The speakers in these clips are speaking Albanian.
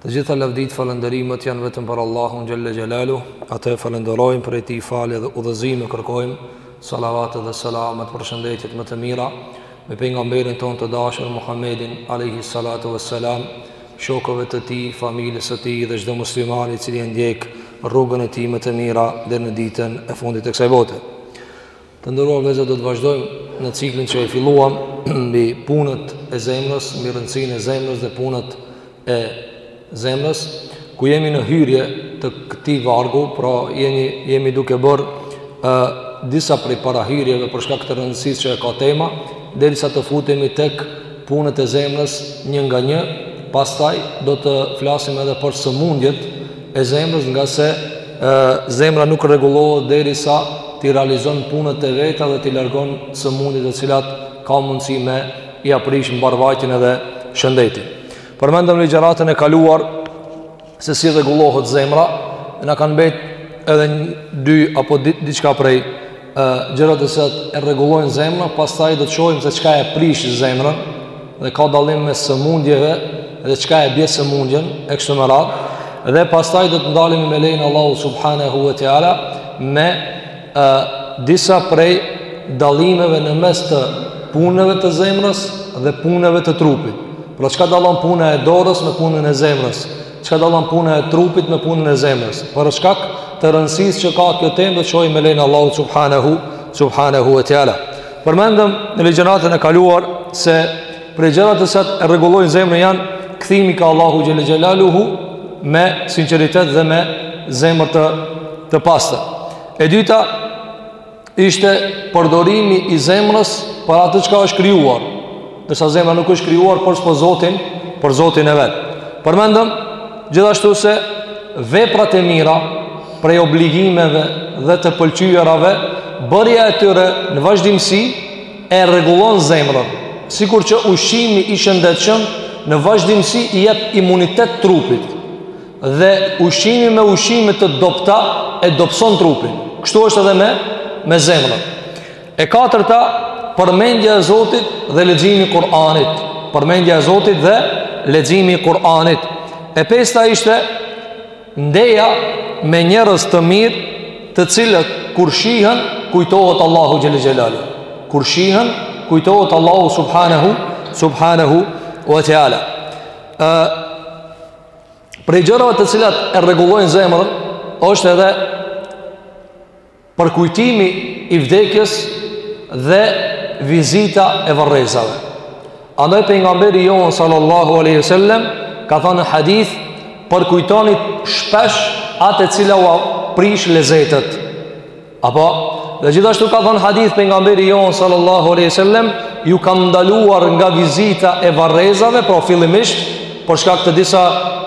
Të gjitha lavditë falënderimet janë vetëm për Allahun xhel-le xhelaluhu, atë e falënderojmë prej tij falje dhe udhëzime kërkojmë salavatet dhe selamet përshëndetjet më të mira mbi pejgamberin tonë të dashur Muhammedin alejhi salatu vesselam, shokëve të tij, familjes së tij dhe çdo muslimani i cili e ndjek rrugën e tij më të mirë deri në ditën e fundit të kësaj bote. Të nderuar vëllezër, do të vazhdojmë në ciklin që e filluam mbi punët e zemrës, mbi rëndësinë e zemrës dhe punët e zemrës, ku jemi në hyrje të këtij vargu, pra jemi jemi duke bërë ë disa prej parahyrjeve për shkak të rëndësisë që e ka tema, derisa të futemi tek punët e zemrës një nga një, pastaj do të flasim edhe për sëmundjet e zemrës ngase e, zemra nuk rregullohet derisa t'i realizon punët e veta dhe t'i largon sëmundjet të cilat ka mundësi me ia prish mbarëvajtjen edhe shëndetin. Përmendëm në ligjëratën e kaluar se si rregullohet zemra, na kanë mbetë edhe një, dy apo diçka prej gjërave të cilat e rregullojnë zemrën, pastaj do të shohim se çka e prish zemrën dhe ka dallim mes sëmundjeve dhe çka e bje sëmundjen e kështu me radhë. Dhe pastaj do të ndalemi me lejen Allahu subhanahu wa taala me e, disa prej dallimeve në mes të punëve të zemrës dhe punëve të trupit. Pra çka dallon puna e dorës me punën e zemrës? Çka dallon puna e trupit me punën e zemrës? Për shkak të rëndësisë që ka kjo temë, do të shohim me lejen Allahu subhanahu subhanahu wa taala. Përmendëm në ligjëratën e kaluar se prej gjërave të cilat e rregullojnë zemrën janë kthimi ka Allahu xhel-le xhelaluhu me sinqeritet dhe me zemër të të pastër. E dyta, ishte përdorimi i zemrës për atë çka është krijuar. Ndërsa zemra nuk është krijuar përpos për Zotin, për Zotin e vet. Përmendëm gjithashtu se veprat e mira prej obligimeve dhe të pëlqyerave, bërja e tyre në vazhdimësi e rregullon zemrën, sikur që ushqimi i shëndetshëm në vazhdimësi i jep imunitet trupit. Dhe ushqimi me ushqime të dobëta e dobëson trupin. Kështu është edhe me me zemrën. E katërta, përmendja e Zotit dhe leximi i Kur'anit. Përmendja e Zotit dhe leximi i Kur'anit. E pesta ishte ndeja me njerëz të mirë, të cilët kur shihen kujtohet Allahu xhel xhelal. Kur shihen kujtohet Allahu subhanahu subhanahu wa taala. Ë Prej gjërave të cilat e rregullojnë zemrën është edhe përkujtimi i vdekjes dhe vizita e varrezave. Andaj Pejgamberi jonë sallallahu aleyhi sallem, ka thonë në hadith, përkujtoni shpesh atë e cila ua prish lezetet. Apo, dhe gjithashtu ka thonë hadith Pejgamberi jonë sallallahu aleyhi sallem, ju kam ndaluar nga vizita e varrezave, pra fillimisht, për shkak të disa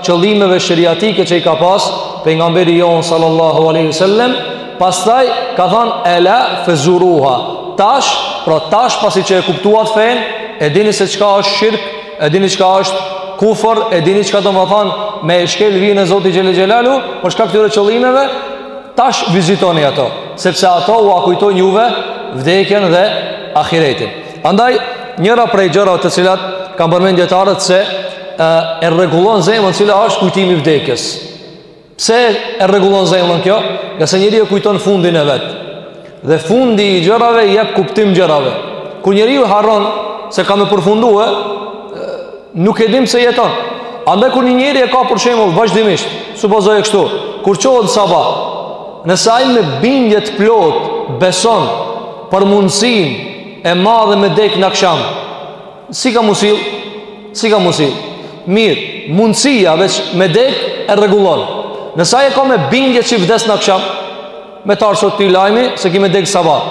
qëllimeve sheriatike që i ka pas Pejgamberi jonë sallallahu aleyhi sallem, pastaj ka thonë ela fezuruha, tash, pra tash pasi që e kuptuat fenë, e dini se çka është shirk, e dini çka është kufër, e dini çka domethanë me e shkel vijën e Zotit Xhele Xhelaluhu, për shkak të këtyre qëllimeve, Tash vizitoni ato, sepse ato ua kujtojnë juve vdekjen dhe ahiretin. Andaj, njëra prej gjëra të cilat kanë përmend dijetarët se e, e rregullon zemrën cila është kujtimi i vdekjes. Pse e rregullon zemrën kjo? Ngase njeri e kujton fundin e vet. Dhe fundi i gjërave i jep kuptim gjërave. Kur njeriu harron se ka me përfundue, nuk e din pse jeton. Andaj kur një njeri e ka për shembull vazhdimisht, supozoj kështu, kur çohet sabah, nëse ai me bindje të plotë beson për mundësinë e madhe me dek në aksham, si ka m'u sill, si ka m'u sill. Mirë, mundësia veç me dek e rregullon. Nëse ai e ka me bindje që vdes në aksham, Me t'ardh sot ty lajmi se ki me dek sabah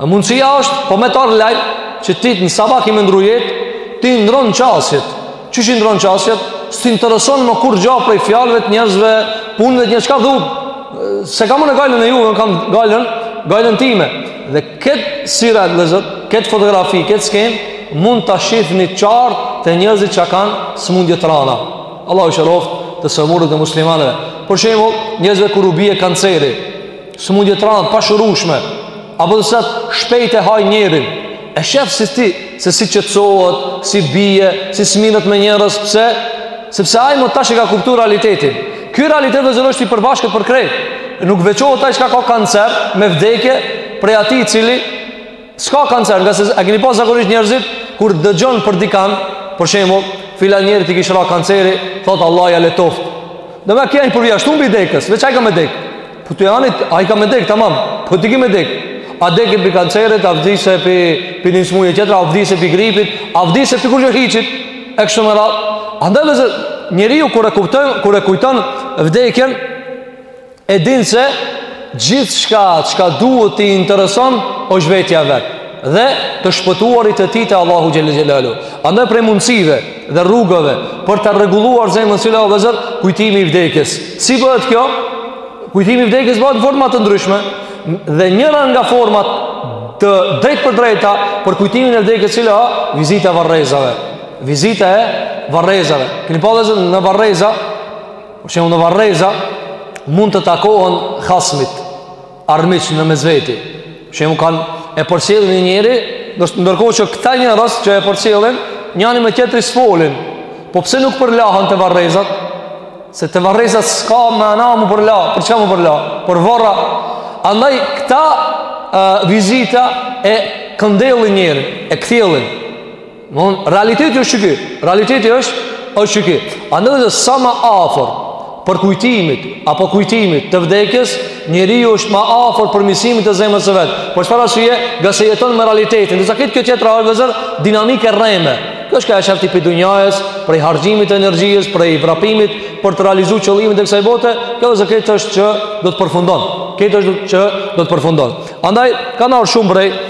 E mundësia është Po me t'ardh lajmi Që ti në sabah ki me ndrru jetë Ti ndrron qasjet Qysh i ndrron qasjet S'të intereson më kurgja prej fjalëve të njerëzve Punëve të njerëzve thu S'e kam unë gajlen e juve Unë kam gajlen Gajlen time Dhe këtë suret vëllezër Këtë fotografi Këtë skenë Mund ta shihni qartë Te njerëzit që kanë Sëmundje të rana Allahu shëroft të sëmurët e muslimanëve. Për shembull, njerëzve kur u bie kanceri, sëmundje të rënda pashërushme, apo të cilat shpejt e hajnë njerin, e shef si ti, se si qetësohet, si bie, si s'mirret me njerëz, pse? Sepse ai më tash e ka kuptuar realitetin. Ky realitet vëllezër osht i përbashkët për krejt. Nuk veçohet ai çka ka kancer me vdekje prej atij i cili S'ka kancer, ngase e keni pa zakonisht njerëzit kur dëgjon për dikan, për shembull, filan njerit i kish ra kanceri, thotë Allahu ia lehtoftë. Demek jeni përjashtum pi dekës, veç ai ka me dek. Po ti ani, ai ka me dek, tamam. Po ti ki me dek. A deke pi kancerit, a vdise pi një smuje tjetër, a vdise pi gripit, a vdise pi kurgjo hiçit. E kështu me radhë. Andaj vëllezër njeriu kur e kupton, kur e kujton vdekjen, E din se gjithçka çka duhet t'i intereson është vetja e vet dhe të shpëtuarit e tij te Allahu xhele xhelaluhu. Andaj prej mundësive dhe rrugëve për ta rregulluar zemrën cila o vllezër, kujtimi i vdekjes. Si bëhet kjo? Kujtimi i vdekjes bëhet në forma të ndryshme dhe njëra nga format të drejtpërdrejta për kujtimin e vdekjes cila o, vizita e varrezave. Vizita e varrezave. Keni pa vllezër në varreza, Për shembull në varreza Mund të takohen hasmit Armiq në mes veti Për shembull kanë e përcjellin një njeri Ndërkohë që këta njerëz që e përcjellin Njani me tjetrin s'folin Po pse nuk përlahen te varrezat Se te varrezat s'ka mana m'u përla Për çka m'u përla Për vorra Andaj këta uh, vizita e këndellin njerin E kthjellin Domethon realiteti është qyky. Realiteti është është qyky. Andaj vllezër sa më afër prej kujtimit apo kujtimit të vdekjes, njeriu është më afër për përmirësimin e zemrës së vet. Për çfarë arsye? Ngase jeton me realitetin. Ndërsa krejt kjo tjetra është vllezër dinamikë e rreme. Kjo është ka e shërti prej dunjajës, prej harxhimit të energjisë, prej vrapimit, për t'i realizu qëllimet e kësaj bote, kjo vllezër krejt është që do të përfundon. Krejt është që do të përfundon. Andaj, ka thënë shumë prej,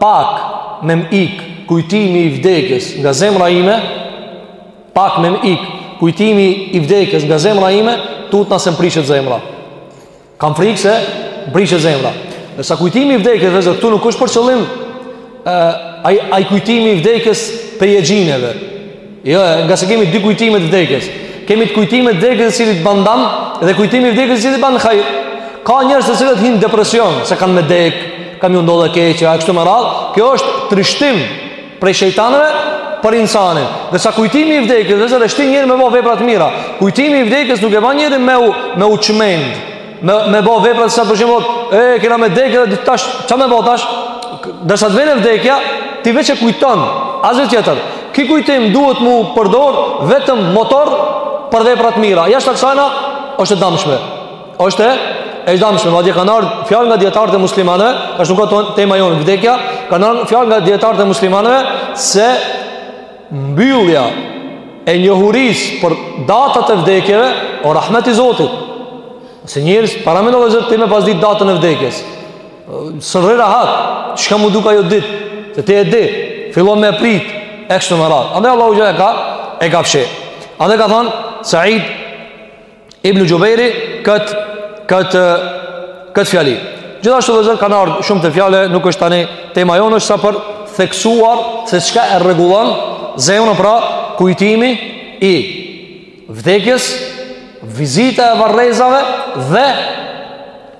pak me më ik kujtimi i vdekjes nga zemra ime, pak me më ik kujtimi i vdekjes nga zemra ime, tutna se më prishet zemra. Kam frikë se më prishet zemra. Ndërsa kujtimi i vdekjes, vllezër, këtu nuk është për qëllim, e, ai, ai kujtimi i vdekjes pe jegjineve, Jo, ngase kemi dy kujtime të vdekjes. Kemi kujtim të vdekjes i cili ban dam dhe kujtimi i vdekjes i cili ban hajr. Ka njerëz të cilët hin n'depresion se kanë me dek, kanë me ju ndodh e keqja, e kështu me radhë. Kjo është trishtim prej shejtanit ve për insanin. Ndërsa kujtimi i vdekjes, vllezër e shtin njerin me ba vepra të mira. Kujtimi i vdekjes nuk e bën njerin me u me u çmend. me me bo vepra si për shembull, e kena me dekë dhe tash ça me bo tash? Derisa të vjen vdekja, ti veç e kujton, asgjë tjetër. Ki kujtim duhet m'u përdor vetëm motor për vepra të mira. Jashta kësajna është e dëmshme. Është e dëmshme, madje kanë ardhur fjalë nga dijetarët e muslimanëve, edhe pse nuk o tema jonë vdekja, kanë ardhur fjalë nga dijetarët e muslimanëve se Mbyllja e njohurisë për datat e vdekjeve, o rahmet i Zotit. Se njerëz paramendo vllezër ti me pas ditë datën e vdekjes. S'rri rahat, çka m'u duk ajo ditë, se ti e di, fillon me prit e kështu me radhë. Andaj Allahu xhele ka e ka fsheh. Andaj ka thënë Said Ibn Xhubejri këtë kët, kët fjali. Gjithashtu vllezër kanë ardhë shumë te fjalë, nuk është tani tema jonë, është sa për theksuar se çka e rregullon zemrën pra kujtimi i vdekjes, vizita e varrezave dhe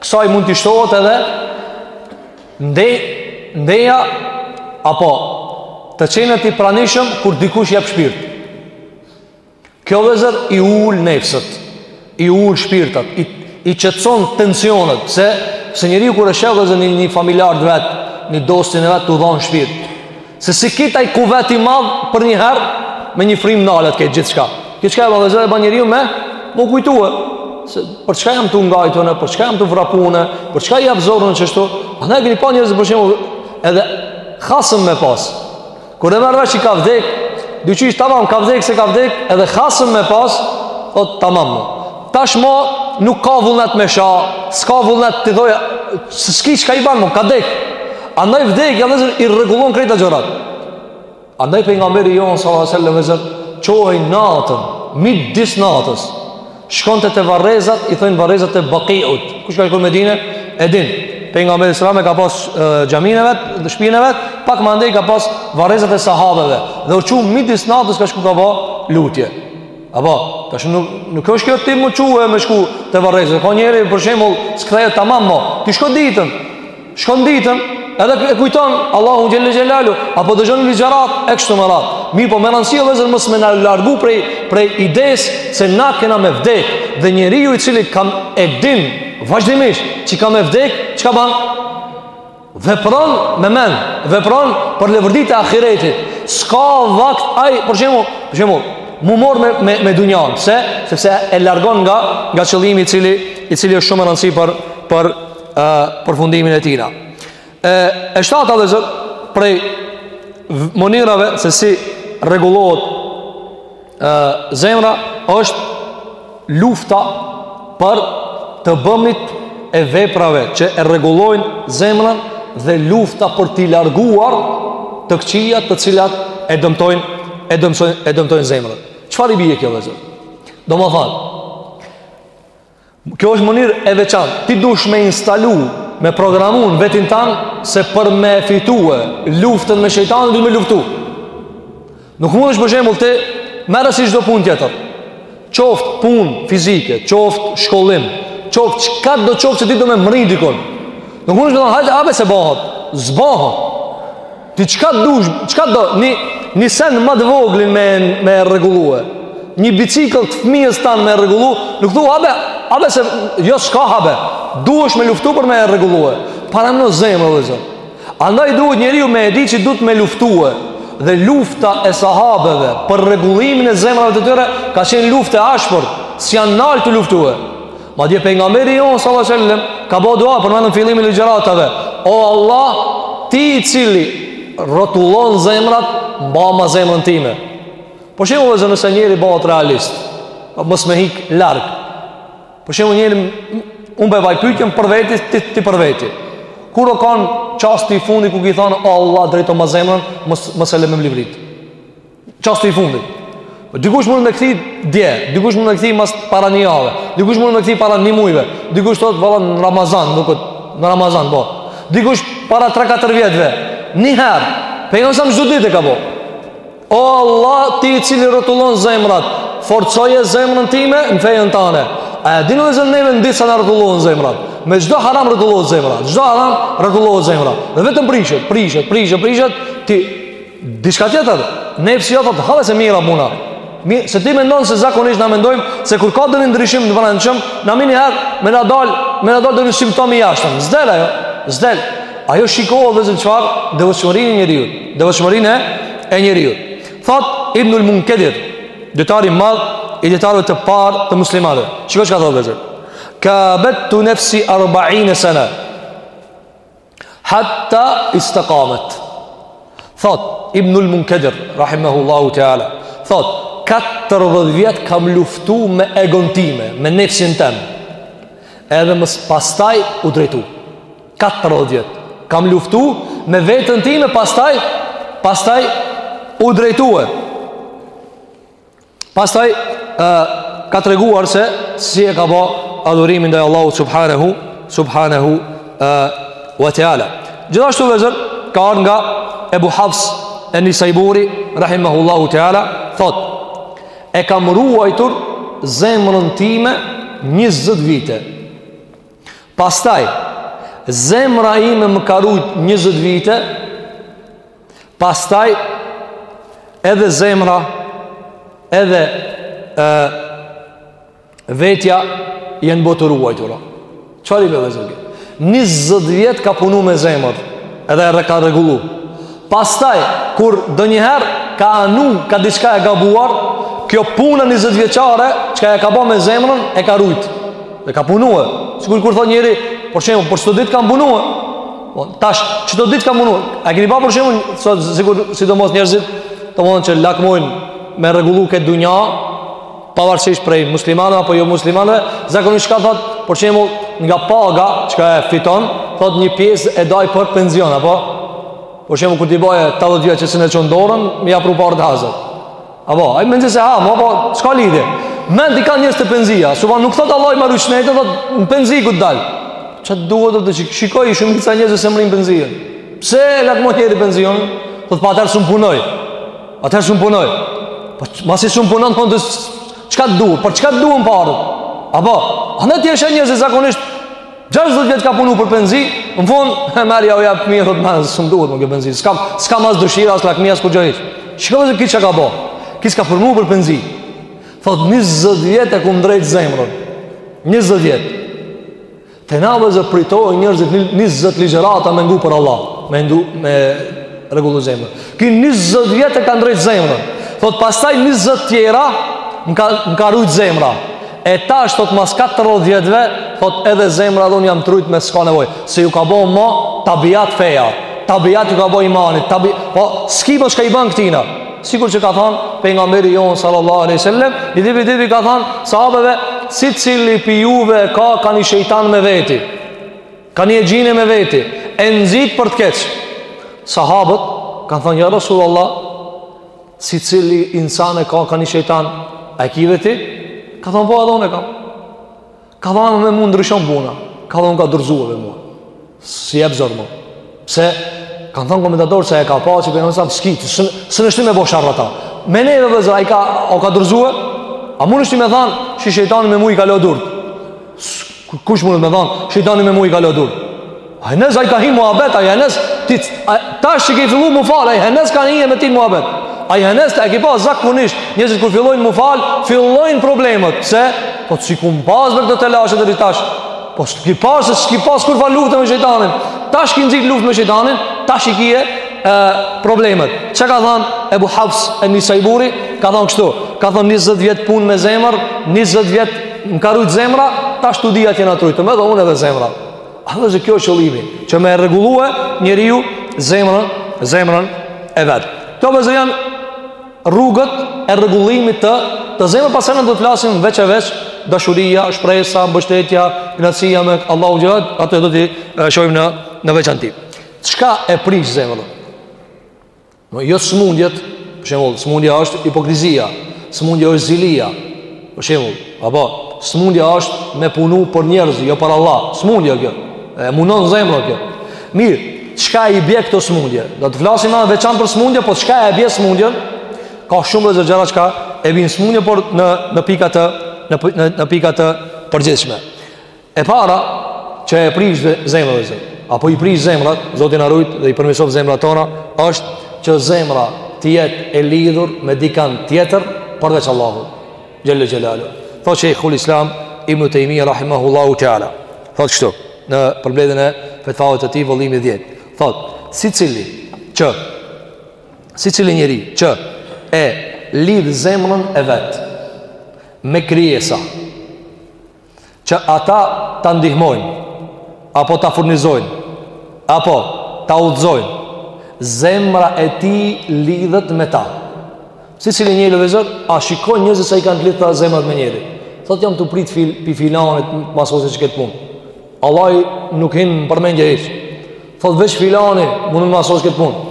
kësaj mund t'i shtohet edhe nde, ndeja apo të qenët i pranishëm kur dikush jep shpirt. Kjo vllezër i ul nefset, i ul shpirtat, i, i qetëson tensionet, se, se njeriu kur e sheh vllezër një, një familjar të vet, një dostin e vet tu dhon shpirt, se si qi taj kuvet i madh për një herë, me një frymë nalet krejt gjithçka. Kjo çka e ban vllezër e ban njeriun me, me u kujtue, se për çka jam tu ngajtune, për çka jam tu vrapune, për çka i jap zor unë qështu, a e keni pa njerëzit për shembull edhe hasëm me pas, Kur e merr vesh që ka vdek, dyqish tamam, ka vdek se ka vdek, edhe hasëm me pas, thotë tamam. Tash mo, nuk ka vullnet me sha, s'ka vullnet t'i thojë, s'ki çka i ban mo, ka vdek. Andaj vdekja vllezër, i rregullon krejt gjanat. Andaj Pejgamberi jonë, alejhi selam vllezër, çohej natën, midis natës, Shkonte te varrezat, i thonë varrezat e Baqiut. Kush ka shku në Medinë e din. Pejgamberi sallallahu alajhi wasallam e ka pas xhaminë e vet, shpinë e vet, pak më andej ka pas varrezat e sahabeve. Dhe u çu midis natës ka shku ka bë lutje. Apo, tash nuk nuk është kjo ti m'u çue me shku te varrezat. Ka njeri për shembull, s'kthehet tamam mo. Ti shko ditën. Shko ditën, edhe e kujton Allahun xhelle xhelaluhu, apo dëgjon ligjërata e kështu me radhë. Mirëpo me ranësi vllezër mos me na largu prej prej idesë se na kena me vdek dhe njeriu i cili kam e din vazhdimisht që ka me vdek, çka ban? Vepron me mend, vepron për leverditë e ahiretit. S'ka vakt ai, për shembull, për shembull, m'u morr me me me dunjan, pse? Sepse e largon nga nga qëllimi i cili i cili është shumë i rëndësishëm për për e, përfundimin e tijna e, e shtata vllezër prej mënyrave se si rregullohet e, zemra është lufta për të bëmit e veprave që e rregullojnë zemrën dhe lufta për t'i larguar të këqijat të cilat e dëmtojnë e dëmtojnë, e dëmtojnë zemrën çfarë i bie kjo vllezër domethanë Kjo është mënyrë e veçantë Ti dush me instalu Me programu vetin tanë Se për me fitue Luftën me shejtanin Duhet me luftu Nuk mundesh për shembull ti Merre si çdo punë tjetër Qoftë punë fizike Qoftë shkollim Qoftë çka do qoftë që ti do me mrri dikun Nuk mundesh me thonë hajt abe se bahet S'bahet Ti çka dush, çka do, një një sen më të voglin me e rregullue. Një bicikl të fëmijës tan me rregullu, nuk thua abe, abe se jo s'ka habe. Duhesh me luftu për me e rregullue. Paramendo zemrën vëllezër. Andaj duhet njeriu me e di që duhet me luftue dhe lufta e sahabeve për rregullimin e zemrave të tyre ka qenë luftë e ashpër, s'janë nalë tu luftue. Madje pejgamberi jonë, sallallahu alejhi ue selem, ka bo dua përmendëm fillimin e ligjëratave. O Allah, ti i cili rrotullon zemrat, mbama zemrën time. Për shembull vëllezër nëse njeri bëhet realist, mos me hik larg. Për shembull njeri, unë pe baj pytjen për veti, ti, ti për veti. Kur o kanë çasti i fundit ku ki thanë, o Allah, drejtoma zemrën, mos, mos e le me më livritë. Çasti i fundit. Dikush mund me kthy dje, dikush mund me kthy mos para një jave, dikush mund me kthy para një mujve, dikush thot valla në Ramazan, nuk e di, në Ramazan, po. Dikush para 3-4 vjetëve, një herë, pejgamberi çdo ditë e ka bo. O Allah, ti i cili rrotullon zemrat, forcoje zemrën time në fenë tane. A e dini vëllezër neve në ditë sa na rrotullohen zemrat. Me çdo haram rrotullohen zemrat, çdo haram rrotullohen zemrat. Dhe vetëm prishet, prishet, prishet, prishet, ti Diçka tjetër, nefsi jo thotë hajde se mirë a puna. Mi, se ti mendon se zakonisht na mendojmë se kur ka doni ndryshim të mrenshëm, na meniherë me na dal, me na dal doni simptom i jashtëm. S'del ajo, s'del. Ajo shikohet vëllezër çfarë devotshmërinë e njeriut, devotshmërinë e njeriut. Thot Ibnul Munkadir, dijetari i madh i dijetarëve të parë të muslimanëve. Shiko çka thotë vëllezër. Kabedtu nefsi 40 sene. Hatta istaqamat. Thot Ibnul Munkadir rahimahullahu taala, thot 40 vjet kam luftu me egon time, me nefsin tem. Edhe më pastaj u drejtu. 40 vjet kam luftu me veten time, pastaj pastaj u drejtue. Pastaj ë ka treguar se si e ka bë adhurimin ndaj Allahut subhanahu subhanahu ë wa taala. Gjithashtu vëllezër ka ardhur nga Ebu Hafs en-Nisaburi rahimahullahu taala thot e kam ruajtur zemrën time 20 vite. Pastaj zemra ime më ka ruajt 20 vite Pastaj edhe zemra, edhe e, vetja janë bo të ruajtura. Çfarë i bie vëllezër? 20 vjet ka punu me zemër, edhe e ka rregullu. Pastaj, kur ndonjëherë ka anu, ka diçka e gabuar, kjo puna 20 vjeçare, çka e ka ba me zemrën, e ka rujtë. Dhe ka punue. Sikur kur thot njeri, për shembull, për çdo ditë kam punue. Po, tash, çdo ditë ka punu? A keni pa për shembull, sot, sikur, sidomos njerëzit, të mundën që lakmojnë me rregullu këtë dunja, pavarësisht prej muslimanëve apo jo muslimanëve, zakonisht çka thot, për shembull, nga paga çka e fiton, thot një pjesë e daj për pension apo për shembull kur t'i baje 80 vjet që s'e çon dorën, me ia pru paret hazër. Apo, ai mendon se ha, ma po s'ka lidhje? Mend i kanë njerëzit te penzia, suba nuk thot Allah ma ru shnetë, thot në penzi kur t'dal. Ç'a duhet të shik, shikoj shumë disa njerëz që mrin penzia. Pse e lakmon njeri penzion? Thot po atëherë s'mun punoj. Atëherë s'mun punoj. Po masi s'mun punon thonë çka t'duhet, për çka t'duhen paret. Apo, andaj ti është njerëzit zakonisht 60 vjet ka punu për penzi, në fund e merr ja u jap fëmijë thotë ma s'më duhet më kjo penzi. S'kam s'kam as dëshira as lakmi as kurgjo hiç. Shikoj se ky çka ka bë. Ky çka ka punu për penzi. Thot 20 vjet e kum ndreq zemrën. 20 vjet. Te na vllezër pritojnë njerëzit 20 ligjërata me ngu për Allah, me ndu me rregullu zemrën. Ky 20 vjet e ka ndreq zemrën. Thot pastaj 20 tjera më ka më ka rujt zemra. E tash thot mas 40 vjetëve, thot edhe zemra edhe unë jam t'rujt ma s'ka nevojë, se ju ka bo ma tabiat feja, tabiat ju ka bo imani, tabi, po s'ki ma çka i ban këtina. Sikur që ka than, pejgamberi jonë sallallahu aleyhi sallem, i dhibi dhibi ka than, sahabeve, sicili pi juve ka ka një shejtan me veti. Ka një xhin me veti E nxit për të keq Sahabët Kanë thonë ja Rasul Allah Sicili insan e ka Ka një shejtan A e ki edhe ti Ka thonë po edhe unë e kam Ka thonë me mu ndryshon puna Ka thonë u ka dorëzue mua S'i jep zor mua Pse kanë thënë komentatorët se e ka pa që bëjnë nësat s'ki, s'un e shti me bo sherr ata. Me neve vllezër, a i ka, u ka dorëzue, a mundesh ti me thanë, që shejtani me mu i ka la durt. Kush mundet me thanë, shejtani me mu i ka la durt. Ai henez, ai ka hi muhabet, ai henez, ti, a, tash që ke fillu mu falë, ai henez ka hi me ti muhabet. Ai henez, a e ke pa zakonisht, njerëzit kur fillojnë mu falë, fillojnë problemet, se, po thot s'i kum pasë bre kto telashe deri tash, Po s'ki pas, s'ki pas kurrfarë lufte me shejtanin. Tash ki nxit luftë me shejtanin, tash i kije e, problemet. Çka ka thënë Ebu Hafs e Nisaiburi? Ka thënë kështu, ka thënë 20 vjet punë me zemër, 20 vjet më ka rujt zemra, tash të dyja jena t'rujtë, me thanë unë edhe zemra. A vllezër kjo është qëllimi, që me rregullue njeriu zemrën, zemrën e vet. Këto vllezër janë rrugët e rregullimit të të zemrës pastaj do të flasim veç e veç dashuria, shpresa, mbështetja, kënaqësia me Allahun e tjerat, ato do t'i shohim në në veçanti. Çka e prish zemrën? Janë smundjet, për shembull, smundja është hipokrizia, smundja është zilia. Për shembull, apo smundja është me punu për njerëz, jo për Allah. Smundja kjo. E mundon zemrën kjo. Mirë, çka i bje këto smundje? Do të flasim edhe veçantë për smundje, po çka e bje smundjen? Ka shumë vëllezër gjëra çka e bijnë smundje, por në në pika të në në pika të përgjithshme. E para që e prish zemrën vëllezër apo i prish zemrat, Zoti na ruajt dhe i përmirësoftë zemrat tona është që zemra t'jetë e lidhur me dikan tjetër përveç Allahu xhel-le xhelaluhu Thotë Shejhul Islam Ibn Tejmije rahimahullahu teala Thotë kështu në përmbledhjen e fetvave të tij vëllimi dhjetë Thotë secili që secili njeri që e lidh zemrën e vet me krijesa që ata ta ndihmojnë apo ta furnizojnë apo ta udhëzojnë zemra e tij lidhet me ta si si një lëvezër a shikoj njëzë se i kanë lidhta zemrat me njeri thot jam tu prit fil, pi filanit ma sos qikët punë Allahu nuk hin në përmendje hiç Thot veç filani, mund ma sos këtë punë.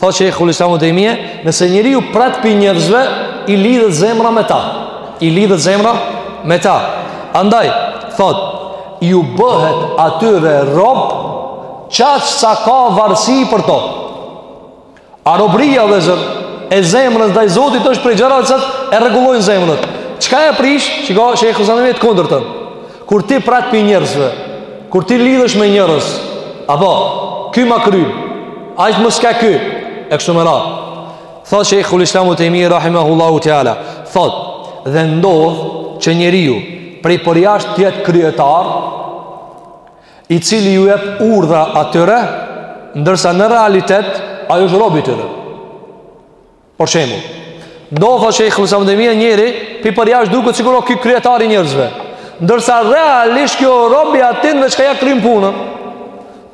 Thotë Shejhul Islam Ibn Tejmije, nëse njeriu pret pi njerëzve, i lidhet zemra me ta. I lidhet zemra me ta. Andaj, thot, ju bëhet atyre rob, qaq sa ka varsi për to. A robëria vëllezër e zemrës ndaj Zotit është prej gjëra që e rregullojnë zemrën. Çka e prish? Shiko, Shejhul Islami me të kundërtën. Kur ti pret pi njerëzve, kur ti lidhesh me njerëz, apo, ky ma kry, a i të mëska ky, e kështu me radhë. Thotë Shejhul Islam Ibn Tejmije, rahimahullahu teala. Thot, dhe ndodh që njeriu prej përjasht t'jetë kryetar, i cili ju jep urdhra atyre, ndërsa në realitet ai është rob i tyre. Për shembull, ndodh thotë Shejhul Islam Ibn Tejmije njeri, pi përjashtë duket sikur o ky kryetar i njerëzve. Ndërsa realisht ky o rob i atynve çka ja kryjnë punën.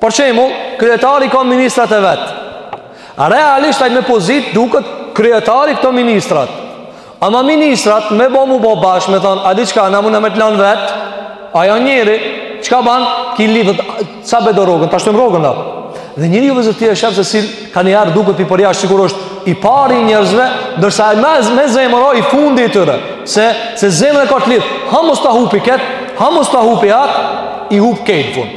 Për shembull, kryetari ka ministrat e vet. Realisht ai me pozitë duket kryetari këto ministrat. Ama ministrat me bo mu bo bashkë me thonë, a di çka, na munna me të lanë vetë, ai njeri, çka ban, ky lidhet, sa pe do rrogën, ta shtojmë rrogën dhe. Dhe njeriu vëllezër ti e sheh se si kanjëherë duket pi përjashtë, sikur është i pari i njerëzve, ndërsa e me, me zemër o i fundi i tyre, se, se zemrën e ka të lidhë, ha mos ta hupi këtë, ha mos ta hupi atë, i hup krejt n'fund.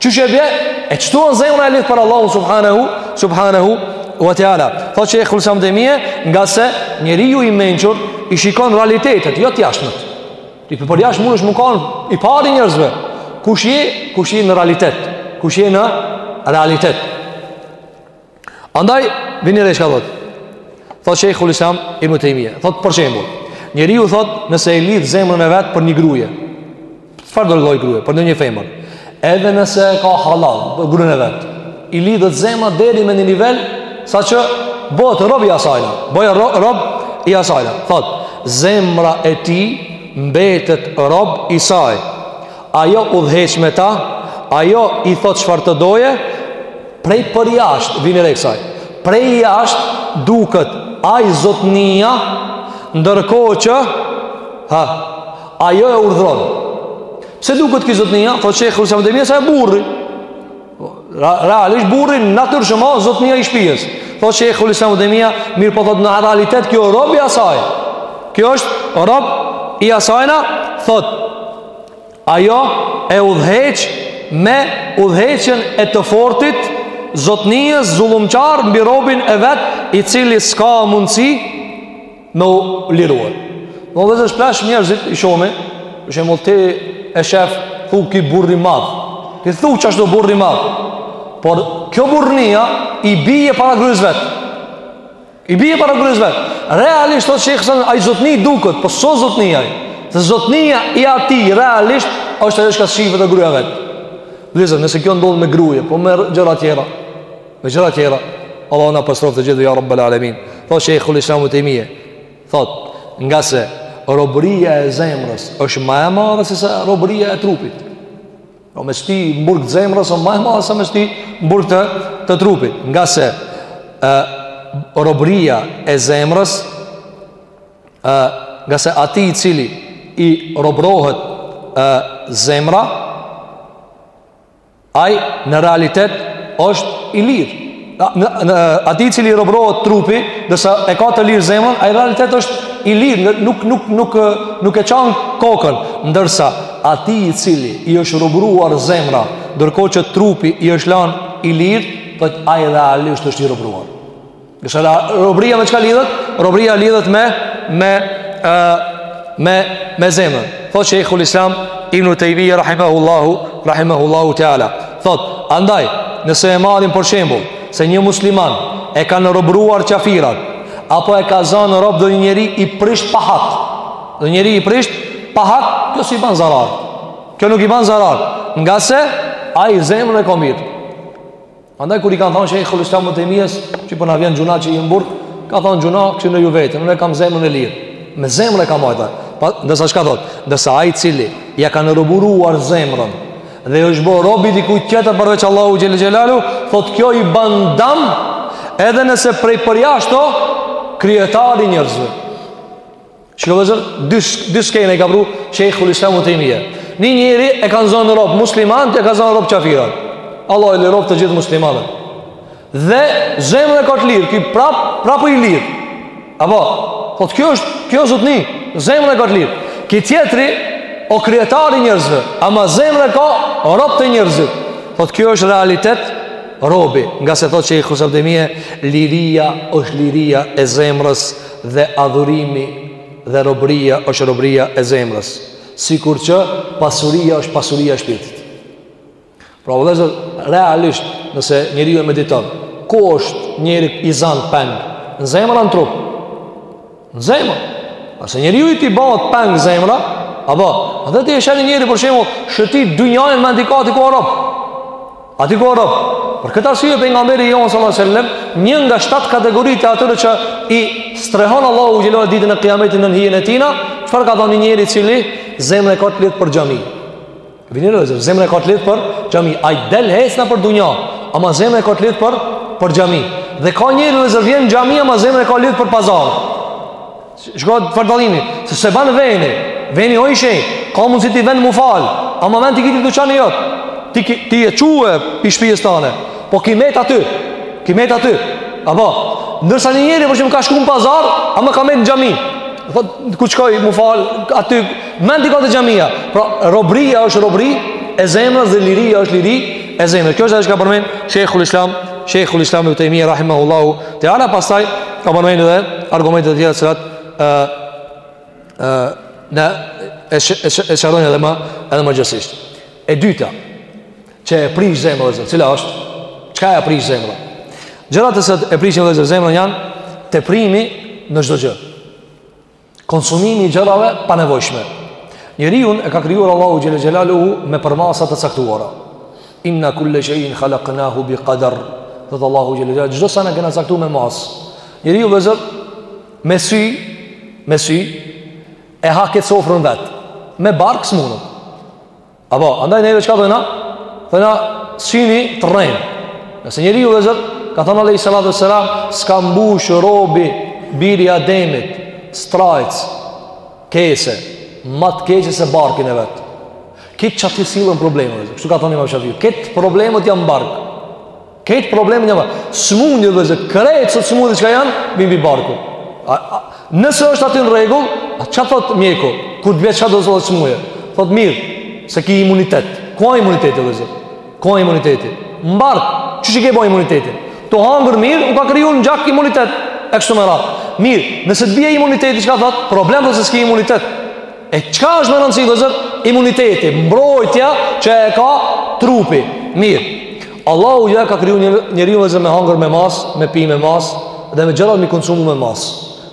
Qysh e bje, e qëtu në zemra e lidhë për Allahu subhanahu, subhanahu wa ta'ala. Thotë Shejhul Islam Ibn Tejmije, ngase njeriu i mençur i shikon realitetet, jo t'jashtmet. Ti përjashtë munesh me kanë i pari i njerëzve. Kush je, kush je në realitet. Kush je në realitet. Andaj, vini re çka thot Thot Shejhul Islam Ibn Tejmije Thot për shembull Njeriu thot nëse e lidh zemrën e vet për një gruje Çfarëdo lloj gruje? Për ndonjë femër Edhe nëse e ka hallall gruen e vet I lidhet zemra deri me një nivel Saqë bëhet rob i asajna Bëhet ro, rob i asajna Thot, zemra e tij mbetet rob i saj Ajo udhëheq me ta Ajo i thot çfarë të doje Prej përjashtë, vini re kësaj. Prej jashtë duket ai zotnia, ndërkohë që ha, ajo e urdhëron. Pse duket ky zotnia? Thot Shejhul Islam Ibn Tejmije se e burri. Realisht burri natyrshëm o zotnia i shpijes. Thot Shejhul Islam Ibn Tejmije, mirëpo thot në realitet ky o rob i asaj. Ky është rob i asajna, thot Ajo e udhëheq me udhëheqjen e të fortit, zotnijës zullumqar mbi robin e vet, i cili s'ka mundësi me u lirue. Vëllezër shpesh njerëzit i shome, për shembull ti e shef, thu ki burr i madh, ti thu qashtu burr i madh, por kjo burrnia i bije para grues vet. I bie para grues vet. Realisht thotë Shejhul Islam ai zotni duket, po s'o zotni ai. Se zotnia i atij realisht është ajo çka shifet, gruaja e vet. Vëllezër, nëse kjo ndodh me gruje, po me gjëra tjera. Me gjëra tjera. Allahu na pastroft të gjithë ja Rabbul Alamin. Thotë Shejhul Islam Ibn Tejmije. Thotë, ngase robëria e zemrës është më e madhe sesa robëria e trupit. O me shti n'burg të zemrës, o ma e madhe se me shti n'burg të, të trupit. Ngase e, robria e zemrës, e, ngase atij i cili i robrohet e, zemra, aj në realitet është i lirë. në, në atij i cili i robrohet trupi ndërsa e ka të lirë zemrën ai n'realitet është i lirë nuk, nuk, nuk, nuk e çan kokën ndërsa atij i cili i është robruar zemra ndërkohë që trupi i është lanë i lirë thot ai realisht është i robruar nëse la, robria me çka lidhet robria lidhet me me, e, me, me zemrën thot Shejhul Islam Ibn Tejmije rahimahullahu rahimahullahu teala Thot, andaj, nëse e marrim për shembull, se një musliman e kanë robruar qafirat, apo e ka zanë rob ndonjë njeri i prisht pa hak, ndonjë njeri i prisht pa hak, kjo s'i ban zarar. Kjo nuk i ban zarar, ngase, ai zemrën e komit. Andaj, kur i kanë thonë Shejhul Islam Ibn Tejmijes, që po na vjen gjynah që je n'burg, ka thonë gjynah kqyrni ju veten, unë e kam zemrën e lirë. Me zemër e ka mbajtë. Pa, ndërsa çka thotë, ndërsa ai i cili, ja kanë robëruar zemrën, dhe është bo robi i dikuj tjetër përveç Allahut xhel-le xhelaluhu, thot ky o i bandam edhe nëse prej përjashta o kryetari i njërzve. Shiko vllezër, dy skena i ka pru Shejhul Islam Tejmije. Një njeri e kanë zonë rob musliman, e kan zonë rob qafirat. Allah i liroftë të gjithë muslimanët. Dhe zemrën e ka të lirë, ky prap o i lirë. Apo, thotë ky o, ky o zotni, zemrën e ka të lirë. Ki tjetri o kryetari i njerëzve, ama zemrën e ka rob te njerëzit. Thotë ky është realitet robi, ngase thotë Shejhul Islam Tejmije, liria është liria e zemrës dhe adhurimi dhe robëria është robëria e zemrës. Sikur që pasuria është pasuria e shpirtit. Pra vëllezër, realisht nëse njeriu e mediton, ku është njeri i zan peng? Në zemër apo në trup? Në zemër. Nëse njeriut i bëhet peng në zemër, apo, edhe të shëti njeri për shembull, shëti dynjën mend i ka aty ku o rob. Aty ku o rob. Për këtë arsye pejgamberi jon sallallahu alajhi wasallam, një nga shtat kategoritë e atyre që i strehon Allahu xhelaluhu ditën e kijametit nën hijen e tina, çfarë ka thënë njeri i cili zemrën e ka të lidh për xhamin. Vini re vllezër, zemrën e ka të lidhë për xhami Ai del hec nëpër dynja Ama zemrën e ka të lidhë për, për xhami Dhe ka njeri vllezër vjen n'xhami Ama zemrën e ka lidhë për pazar Shko të fardalimi Se s'e ban veni Veni o ishe Ka mundë si ti vjen m'u falë Ama mend ti i ki te duqani jot Ti, ki, ti e quë pi shpisë tane Po ki met aty Ki met aty Apo Nërsa një njeri për shembull ka shku në pazar Ama ka met në xhami Thot, kur shkoj m'u falë Aty Mend i ka te xhamia. Pra robëria është robëri e zemrës dhe liria është liri e zemrës. Kjo është ajo që ka përmend Sheikhul Islam, Sheikhul Islam Ibn Taymiyyah rahimahullahu teala. Pastaj ka përmendur edhe argumente të tjera të cilat e e sqarojnë edhe më edhe më gjerësisht. E dyta, që e prish zemrën vllezër, cila është? Çka e prish zemrën? Gjërat të cilat e prishin vllezër zemrën janë teprimi në çdo gjë. Konsumimi i gjërave panevojshme. Njeriun e ka krijuar Allahu xhel-le xhelaluhu me përmasa të caktuara. Inna kulle shay'in khalaqnahu bi qadar. Thotë Allahu xhel-le xhelaluhu çdo sen e kena caktu me mas. Njeriu vëllezër me sy me sy e ha kejt sofrën vet. Me bark s'munet. Apo, andaj neve çka thojna? Thojna, syni të rren. Nëse njeriu vllezër, ka thonë alejhi salatu ue selam, s'ka mbushë robi, biri i Ademit, strajc, kese, ma t'keqe se barkin e vetë. Kejt çaty sillen problemet, kështu ka thonë Imam Shafiu, kejt problemet janë n'bark. Krejt problemet janë, smundje vllezër, krejt sot smundje çka janë, vijnë pi barkut. A, a, nëse është aty në regull, a çka thot mjeku, kur të bje çkado smuje? Thot mirë, se ki imunitet. Ku o imuniteti vllezër? Ku o imuniteti? N'bark, qysh e ke bo imunitetin? Tu hangër mirë, u ka kriju në gjak imunitet, e kështu me radhë. Mirë, nëse të bje imuniteti çka thot, problem de se s'ki imunitet. E çka është me rëndësi, vllezër? Imuniteti, mbrojtja që e ka trupi. Mirë, Allahu ja ka kriju njeriun vllezër me hangër me mas, me pi me mas, dhe me gjërat me konsumu me mas.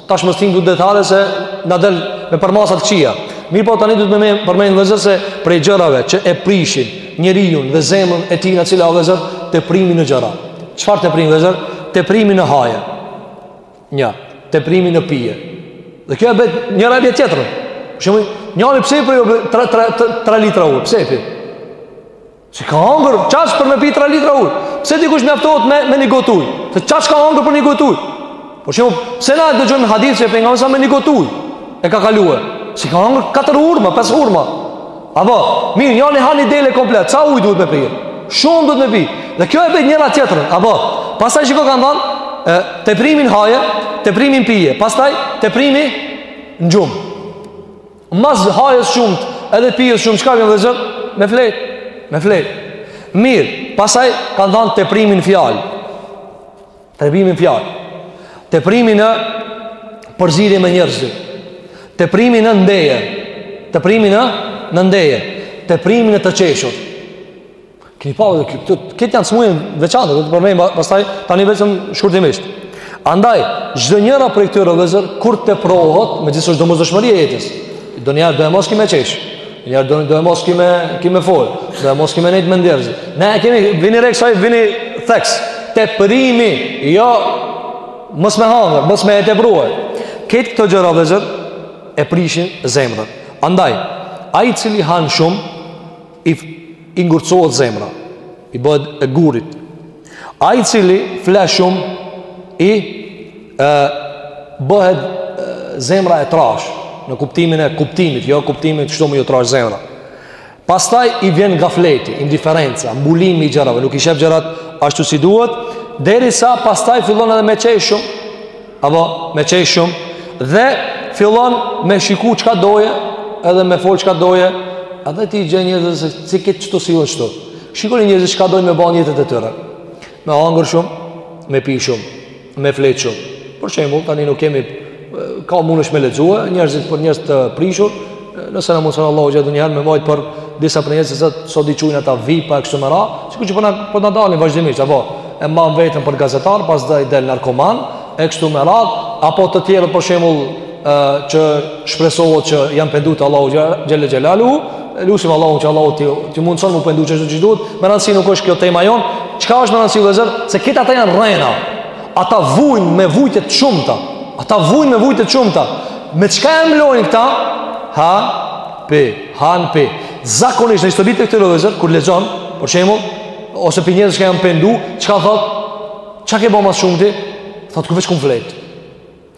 Tash mos t'him n'këto detale se na del me përmasa t'kqija. Mirëpo tani duhet me përmend vllezër se prej gjërave që e prishin njeriun dhe zemrën e tina cila o vllezër teprimi në gjëra. Çfarë teprimi vllezër? Teprimi në haje. Një, teprimi në pije. Dhe kjo e bart njëra e bart tjetrën. Shembull, njani pse i pin jo 3 litra ujë, pse i për? Se ka hangër, qaq për me pi 3 litra ujë. Pse dikush mjaftohet me, me një gotë ujë? Se qaq ka hangër për një gotë ujë? Për shembull, pse na e dëgjojmë në hadith që Pejgamberi me një gotë ujë? E ka kaluar. Se ka hangër 4 urma, 5 urma. Apo, mirë, njani ha një dele komplet, sa ujë duhet me pi? Shumë duhet me pi. Dhe kjo e bart njëra tjetrën, apo, pasaj çka kanë thanë, teprimi n'haje, teprimi n'pije, pasaj teprimi në gjumë. Mas hajes shumtë, edhe pijes shumtë, çka vjen vllezër? Me flejtë, me flejtë. Mirë, pasaj kanë thanë teprimi n'fjalë. Teprimi n'fjalë. Teprimi në përzierje me njerëzit. Teprimi në ndeje. Teprimi në në ndeje. Teprimi në të qeshur. Keni pa, krejt këto janë smuje n'veçanti, do t'përmendim, pastaj tani veçëm shkurtimisht. Andaj, çdo njëra prej këtyre vllezër, kur teprohet, megjithëse është domosdoshmëri e jetës, do njëherë doemos ki me qesh, Njëherë doemos ki me, ki me fol. Doemos ki me nejt me njerëz. Ne e kemi vini re ksaj vini theks. Teprimi, jo mos me hangër, mos me e tepru. Krejt këto gjëra vllezër e prishin zemrën. Andaj, ai i cili han shumë, i, i ngurcohet zemra. I bëhet e gurit. Ai i cili fle shumë i e, bëhet e, zemra e trash në kuptimin e kuptimit, jo kuptimit kshtu me ju trash zemra. Pastaj i vjen gafleti, indiferenca, mbulimi i gjërave, nuk i shef gjërat ashtu si duhet, derisa pastaj fillon edhe me qesh shumë. apo me qesh shumë dhe fillon me shiku çka doje edhe me fol çka doje edhe ti gjen njerëz si kta kshtu sillen kshtu shikoni njerëz çka dojn me ba n'jetën e tyre me hangër shumë me pi shumë me flet shumë për shembull tani nuk kemi kohë mundesh me lexue njerëzit për njerëz të prishur Nëse na mundson Allahu ndonjëherë me mbajt për disa prej njerëzve se sot i qujn ata VIP-a e kështu me radh, sikur që po na po na dalin vazhdimisht apo e mban veten për gazetar, pastaj del narkoman, e kështu me radh, apo të tjerët për shembull që shpresohet që janë penduar te Allahu xhelle xhelalu, lusim Allahu që Allahu t'i t'i mundson me u pendu qysh duhet, me rëndësi nuk është kjo tema jon, çka është me rëndësi vëllezër, se këta ata janë rrena. Ata vujnë me vujtje të shumta. Ata vujnë me vujtje të shumta. Me çka e mblojnë këta? Han, pi, han pi. Zakonisht në historitë e këtyre vëllezër, kur lexon, për shembull, ose për njerëz që janë pendu, çka thot? Çka ke bërë më shumë ti? Thot ku veç kum flet.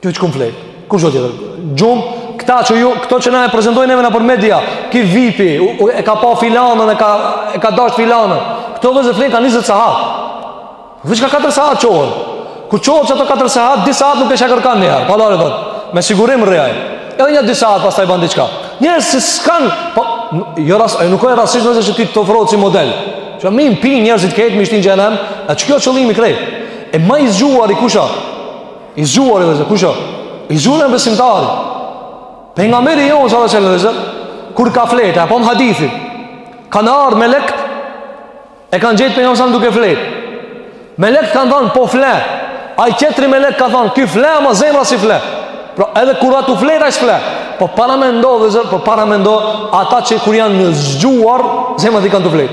Veç kum flet? Kush do të thotë? Gjum, këta që ju, këto që na e prezantojnë neve nëpër media, ky vipi, u, u, e ka pa filanën, e ka e ka dash filanën. Këto vëllezër flen ka 20 sahat. Veç ka 4 sahat çohen. Kur çohen ato 4 sahat, 2 sahat nuk e shakërkan ne. Pa dalë dot. Me siguri rrejn. Edhe një 2 sahat pastaj bën diçka. Njerëz që s'kan, po jo ras, ai nuk a rastisht nëse që ti të ofrohet si model. Që me i mpi njerëzit këtej me i shtin n'xhehenem, atë çka qëllimi krejt. E më i zgjuari kush a, I zgjuari vëllezër kush është? I zgjuar është besimtari. Pejgamberi jonë sallallahu alajhi wasallam kur ka fletë, apo në hadithin, kanë ardhur melekt e kanë gjetë pejgamberin sallallahu duke fletë. Melekt kanë thënë po fle. Ai tjetri melek ka thënë ky fle ama zemra s'i fle. Pra edhe kur a tu flet ai s'fle. Po paramendo, po paramendo, ata që kur janë zgjuar, zemrat i kanë tu flet.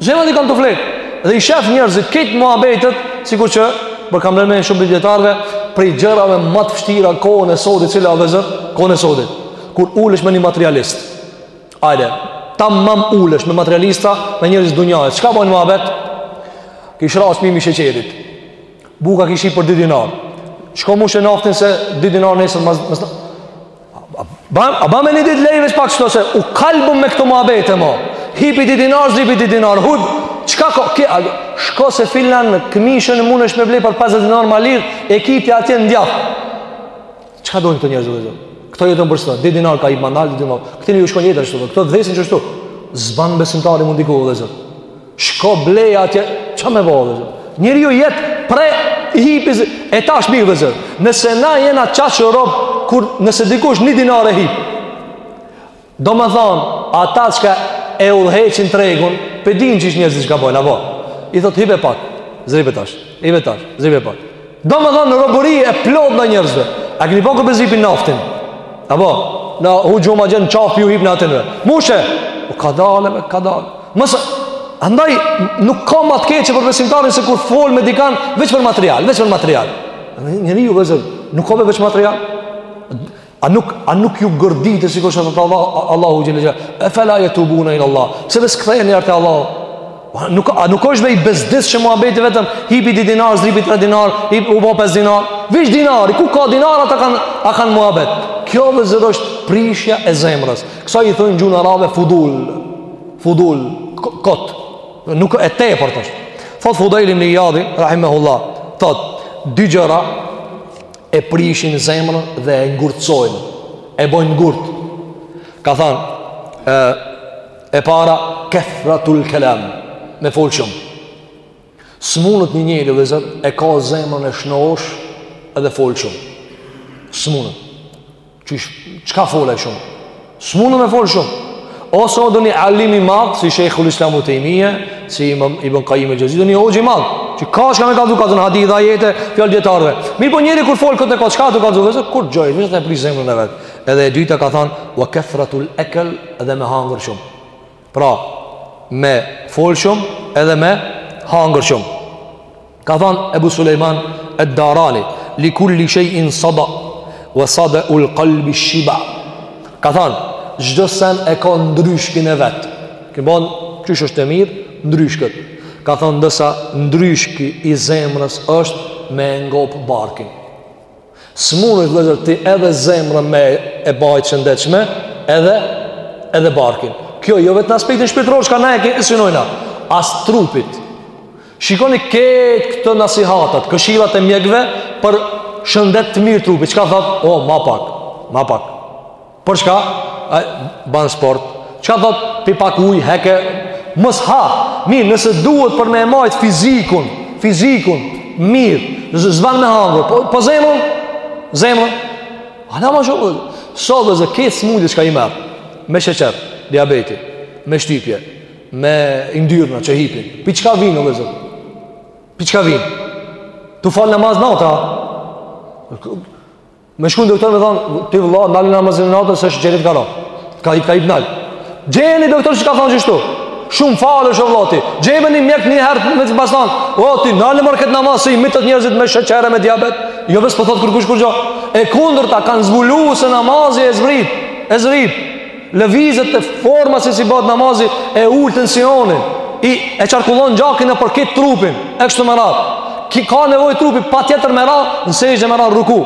Zemrat i kanë tu flet Dhe i shef njerëzit këto muabetet Sikur që Për kam rënë me shumë dijetarve Prej gjërave më të vështira kohën e sodit Cila a vëllezër kohën e sodit Kur ulesh me një materialist Hajde tamam ulesh me materialista Me njerëzit e dunjas Çka bojnë muabet Kish ra çmimi i sheqerit Buka kish hip për dy dinar Shko mushe naftin se dy dinar nesër mas, mas, Ba, a ba me një ditë lej veç pak kto se u kalbëm me këto muabete mo. Hipi dy dinar, zripi dy dinar, hud, çka ka, ke, a, shko se filan këmishën mundesh me blej për 50 dinar ma lirë, e ki ti atje në djafë. Çka dojnë këto njerëz vëllezër? Këto jetojn për sëta, 10 dinar ka hip mandal, 10 dinar, këtyne u shkon jeta shtu, këto vdesin kështu, s'ban besimtari me u ndiku vëllezër. Shko blej atje, ça me bo vëllezër? Njeriu jet pre i hipi zërë, e tash mikë vëllezër. Nëse na jena qaq rob, kur nëse dikush një dinar e hip, domethonë, ata çka e udhëheqin tregun, pe din qysh njerëzit çka bojnë, a bo? I thotë, hipe pak, zripe tash, hipe tash, zripe pak. Domethonë robëri e plot ndaj njerëzve. A keni pa kur pe zripin naftin? Apo, në hu gjuma gjënë qafë ju hip në atinve. Mushe, u ka dalë, me ka dalë. Mësë, andaj nuk ka ma të keqe për besimtarin se kur fol me dikan, veç për material, veç për material. Njeriu vëllezër, nuk ka veç material. A nuk a nuk ju gërditet sikur se tha Allahu xhele xhelal. Efela jetubune ila Allah. Pse be s'ktheheni te Allah? A nuk a nuk është be bezdi që muhabeti vetëm hipi dy dinar, zripi 3 dinar, hip u bë 5 dinar. Veç dinari, ku ka dinar ata kanë, a, kanë muhabet. Kjo vllezër është prishja e zemrës. Kësaj i thonë n'gjuhën arabe fudul. Fudul kot. Nuk e tepërt është. Thot Fudajl ibn Ijadi rahimehullah. Thot dy gjëra e prishin zemrën dhe e ngurtësojnë, e bojnë ngurt. Ka thanë e e para kethratul kalam, me fol shumë. Smunët një njeri vllezër e ka zemrën e shnosh edhe fol shumë. Smunët. Qysh, çka fol ai shumë? S'mund me folë shumë. Ose o ndonji alim i madhë, si shejhul islam Tejmije, si ibn Kajim el Xhevzi, ndonji hoxhë i madhë, që ka çka me kallzu, kallzon hadith, ajete, fjalë dijetarëve. Mirëpo njeri kur fol kot, s'ka çka tu kallzu vllezër kurgjo, veç tu e prish zemrën e vet. Edhe e dyta ka thanë, wa kethratul ekel edhe me hangër shumë. Pra, me folë shumë edhe me hangër shumë. Ka thanë Ebu Sulejman ed-Darani, li kulli shejin sada, wa sadaul kalbi shiba. Ka thanë, çdo sen e ka ndryshkin e vet. Kjo banë, qysh është e mirë, ndryshket. Ka thanë, ndërsa ndryshki i zemrës është me ngopë barkin. S'munesh vëllazër ti edhe zemrën me e majt të shëndetshme, edhe edhe barkin. Kjo jo vetëm aspektin shpirtëror çka na e synojna, as trupit. Shikoni këtë këtë nasihatat, këshillat e mjekëve për shëndet të mirë t'trupit. Çka thot? O, ma pak. Ma pak. Po çka? Ai ban sport. Çka thot? Pi pak ujë, hiqe, mos ha. Mirë, nëse duhet për me majt fizikun, fizikun mirë, nëse s'ban me hangur, po po zemrën, zemrën. A, ma shumë sot vllezër ke smundje çka i merr. Me sheqer, diabeti, me shtypje, me yndyrna që hipin. Pi çka vin vllezër? Pi çka vin? Tu fal namaz nate. Me shku n'doktor me thonë, ti vëlla, nale namazin e natës, se sheqeri t'ka ra. Ka hip, ka hip nalt. Gjeni doktor që ka thonë qështu. Shumë falesh vëlla ti. Gjemni një mjek një herë me bast an. O, ti nale more këtë namaz, se i myte njerëzit me sheqere, me diabet. Jo be s'po thotë kërkush kurgjo. E kundërta kanë zbulu se namazi e zbrit. E zbrit. Lëvizjet e forma se si bëhet namazi e ul tensionin, i, e qarkullon gjakin nëpër krejt trupin, e kështu me radhë. Ky ka nevoj trupi patjetër me ra n'sexhde, me ra n'ruku.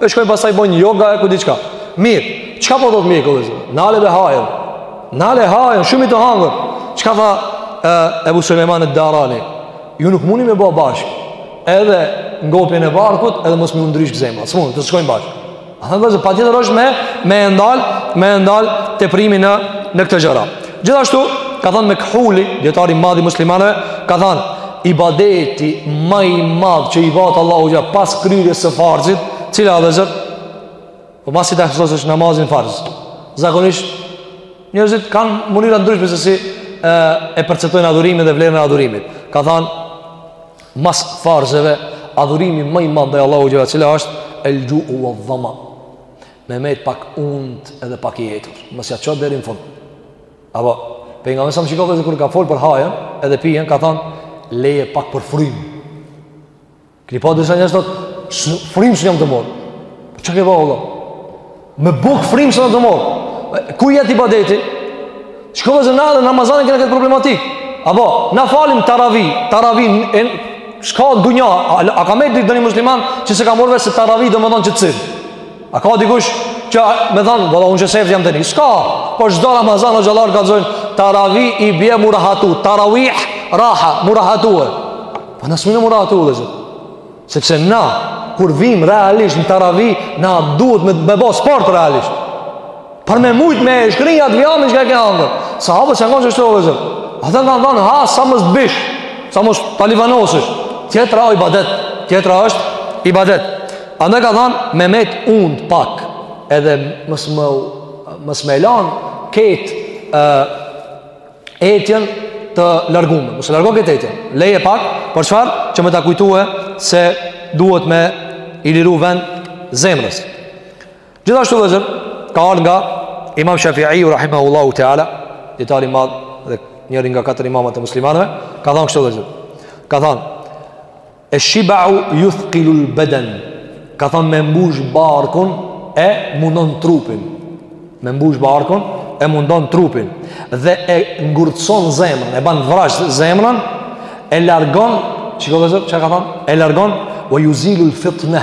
E shkojnë pastaj bojnë yoga e ku di çka. Mirë, çka po thot mjeku, vllezër? Nale be hajen. Nale hajen, shumë je tu hangër. Çka tha e, Ebu Sulejman ed-Darani? Ju nuk mundni me bo bashkë. Edhe ngopjen e barkut, edhe mos me u ndryshk zemra. S'mund të shkojnë bashkë. Andaj vëllezër, patjetër është me me e ndal, me e ndal teprimin në në këto gjëra. Gjithashtu ka thënë Mekhuli, dijetar i madh i muslimanëve, ka thënë, ibadeti ma i madh që i bahet Allahut xhele pas kryerjes së farzit, cila vëllezër, po masi të kësës është namazin farz. Zakonisht, njerëzit kanë mënyra të ndryshme se si e, e perceptojnë adhurimin dhe vlerën e adhurimit. Ka thënë, Mas farzeve, adhurimi më i madh ndaj Allahut xhele, cila është el xhuu uedh dhama. Me met pak unt edhe pak i etur. Mos ja ço deri në fund. Apo Pejgamberi alejhi selam, shikoni se kur ka fol për hajën, edhe pijen ka thënë leje pak për frymë. Keni pa disa njerëz thotë frymë s'jam tu marr. Po çka ke ba o Allah? Me bukë frymë s'jam tu marr. Ku jet ibadeti? Shiko vëllezër, na edhe n'Ramazan e kena këtë problematikë. Apo, na falim taravi, taravi, e, s'ka n'dynja, a, a ka met edhe një musliman që s'e ka marr vesh se taravi domethonë qetësi. A ka dikush që me thonë, vëlla unë qe sefte jam tu ni, s'ka, po çdo Ramazan hoxhallarët kallzojn, taravi i bje m'u rahatu, tarawih, raha, m'u rahatu e. Pa po na s'mujmë m'u rahatu vëllezër. Sepse na, kur vijm realisht në taravi, na duhet me, me bo sport realisht. Për me mujt me e shkri atë vjamin çka ke hangër. Sahabët s'jan kon kështu vëllezër. Ata kanë thonë, ha, sa mos t'bish, sa mos t'alivanosish. Tjetra o ibadet, tjetra është ibadet. Andaj kanë thonë, me met untë pak, edhe mos me, mos me lanë këtë, etjen të largume. Mos e largo këtë etjen. Leje pak, për çfarë? Që me ta kujtue se duhet me i liru vend zemrës. Gjithashtu vëllezër, ka ardhë nga imam Shafiu, rahimahullahu teala, dijetar i madh dhe njëri nga katër imamat e muslimanëve, ka thonë kështu vëllezër. Ka thonë, Esh shibau yuthqilul badan. Ka thënë me mbush barkun e mundon trupin. Me mbush barkun e mundon trupin dhe e ngurtëson zemrën, e bën vrazhd zemrën, e largon, çka ka thënë? E largon wa yuzilul fitne.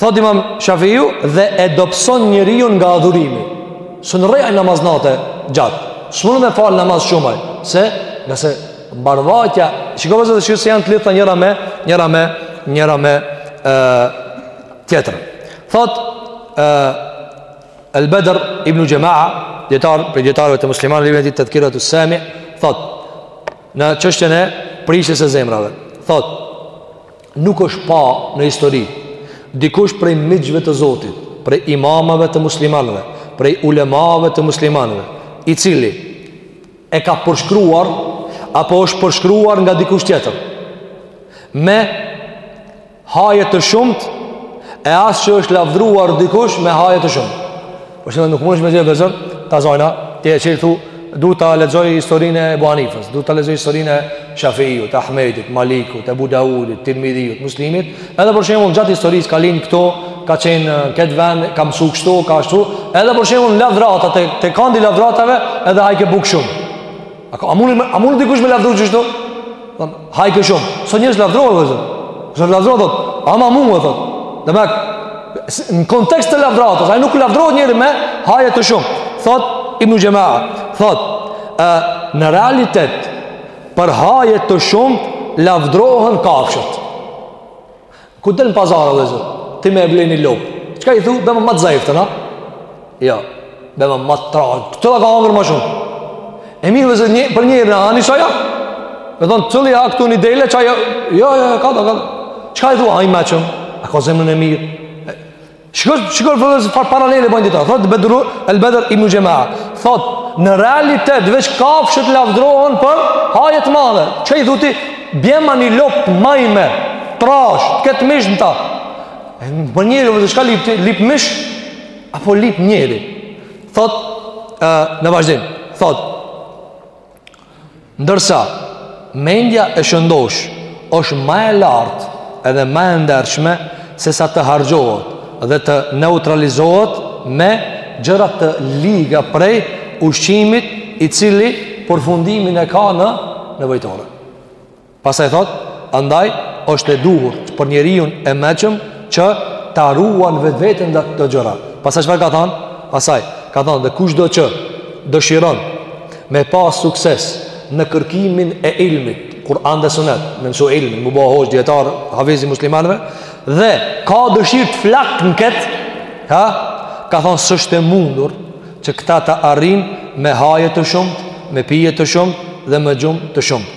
Thot imam Shafiu dhe e dobson njeriu nga adhurimi. S'un rri ai n'namaz nate gjatë. S'mund të fal namaz shumë, se nëse mbarëvajtja, shiko vëllezër se si janë të lidhta njëra me njëra me njëra me ë tjetër. Thotë El Badr ibn Xhemaa, dijetar prej dijetarëve të muslimanëve në librin e tij Tedhkiratu Sami, thot në çështjen e prishjes së zemrave. Thot Nuk është pa në histori dikush prej miqve të Zotit, prej imamave të muslimanëve, prej ulemave të muslimanëve, i cili e ka përshkruar apo është përshkruar nga dikush tjetër me haje të shumtë e as që është lavdruar dikush me haje të shumtë. Për shembull nuk mundesh me gjet vllezën, ta zona, ti e çel thu, du ta lexoj historinë e Ebu Hanifës, du ta lexoj historinë e Shafiut, Ahmedit, Malikut, Ebu Daudit, Tirmidhiut, Muslimit, edhe për shembull gjatë historisë ka lind këtu, ka qenë në këtë vend, ka mësu kështu, ka ashtu, edhe për shembull lavdrata te te kandi i lavdratave, edhe hajke bukë shumë. A ka a mun a mund dikush me lavdru qështu? Thon, hajke shumë. Sot njerëz lavdrohen vllezër. S'lavdrohen thot, ama mund më thot. Demek, në kontekst të lavdratës, ai nuk lavdrohet njeri me haje të shumë. Thot Ibn Jamaa, thot, në realitet për haje të shumë lavdrohen kafshët. Kur del në pazar vëllezër, ti me e ble një lopë. Çka i thu? Bjema ma të zaiftën, a? Jo. Bjema ma të trashë. Kjo ka hangër ma shumë. E mirë vllezër një për njerin ani soja. Me thon çuli a ktu një dele çaj. Jo, jo, jo, kadal. Çka i thu? A i meçëm? A ka zemrën e mirë? Shikoj, shikoj vëllai se çfarë paralele bojnë këta. Thot Bedru El Bedr Ibn Jamaa. Thot në realitet veç kafshët lavdrohen për haje të madhe. Çka i thu ti bjema një lopë majme, trash, të ketë mish në ta. E për njeri, vllezër, çka lyp, lyp mish, apo lyp njeri. Thot, e, në vazhdim, thot, Ndërsa, mendja e shëndosh është ma e lartë edhe ma e ndershme se sa të hargjohet dhe të neutralizohet me gjëra të liga prej ushqimit i cili përfundimin e ka në nevojtore. Pastaj thot, andaj është e duhur për njeriun e meçëm që ta ruan vetveten nga këto gjëra. Pastaj çfarë ka thënë? Pastaj ka thënë dhe kushdo që dëshiron me pas sukses në kërkimin e ilmit, Kur'an dhe Sunet, me mësu ilmin, m'u bo hoxhë dijetar, hafiz i muslimanëve dhe ka dëshirë të flaktë në kët, ha? Ka thënë s'është e mundur që këtë ta arrijnë me haje të shumtë, me pije të shumtë dhe me gjumë të shumtë.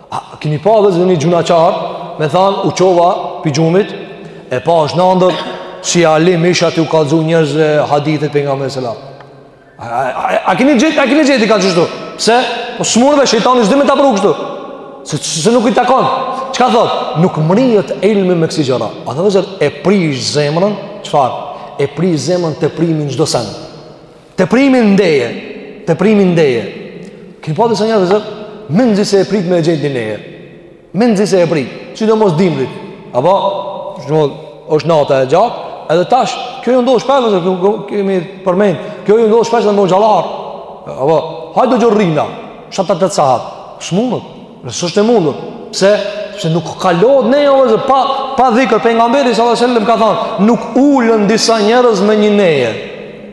Kini pa vllezër një gjumaqar, me thanë u çova pi gjumit, e pashë në andërr, si alim isha tu u kallzu njerëzve hadithet e Pejgamberit alejhi selam. A, a, a, a kini gjet, a kini gjet dika qështu? Pse, po s'mun ve, shejtani s'do me ta pru kështu. Se, se nuk i takon. Çka thot? Nuk mrrihet ilmi me kësi gjëra. Atëherë vllezër, e prish zemrën, çfarë? E prish zemrën teprimi n'çdo sen. Të primin ndeje, të primin ndeje. Kena pa disa njerëz vllezër, mezi se e prit me e gjet një neje. Mezi se e prit, sidomos dimrit. A ba, është nata e gjatë, edhe tash, kjo ju ndodh shpesh, edhe kjo kemi përmend, kjo ju ndodh shpesh edhe me xhallar. A ba, hajde do gjëra të rina, shtatë tetë sahat, s'mundet, s'është e mundët, se, se nuk kalot neja vllezër, pa, pa dhikër, Pejgamberi sallallahu alejhi ve sel-lem ka thonë, nuk ulen disa njerëz me një neje,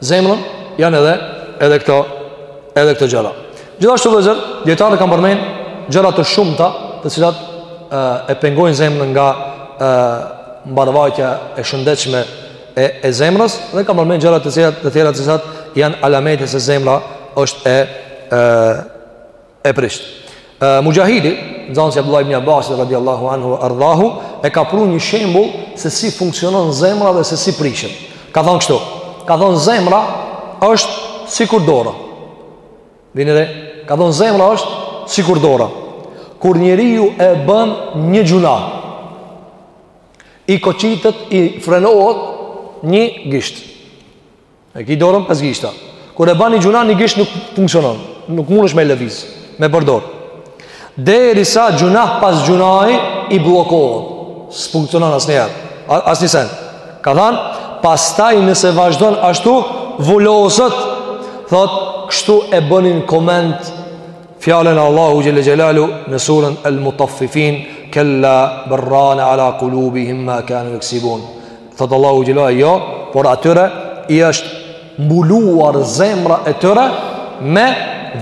zemrën janë edhe edhe këto edhe këto gjëra. Gjithashtu vllezër, dijetarët kanë përmend gjëra të shumta të cilat e, e pengojnë zemrën nga e, mbarvajtja e shëndetshme e, e zemrës dhe kanë përmend gjëra të cilat të tjera të cilat janë alamete se zemra është e, e e prisht. Muxhahidi, nxënësi i Abdullah ibn Abbasit radhiyallahu anhu ve erdahu, e ka pru një shembull se si funksionon zemra dhe se si prishet. Ka thënë kështu, ka thënë zemra është sikur dora. Vini re, ka thënë zemra është sikur dora. Kur njeriu e bën një gjynah, i koqitet, i frenohet një gisht. E ki dorën pesë gishta. Kur e ban një gjynah një gisht nuk funksionon, nuk mundesh me lëviz, me përdor. Derisa gjynah pas gjynahi i bllokohet. S'funksionon asnjëherë. Asnjë send. Ka thënë, pastaj nëse vazhdon ashtu, vuloset thot, kështu e bënin koment fjalën e Allahut xhel-le xhelaluhu në surën El Mutaffifin, kella bal rana ala qulubihim ma kanu yaksibun. Thotë Allahu xhel-le ve ala, jo, por atyre i është mbuluar zemra e tyre me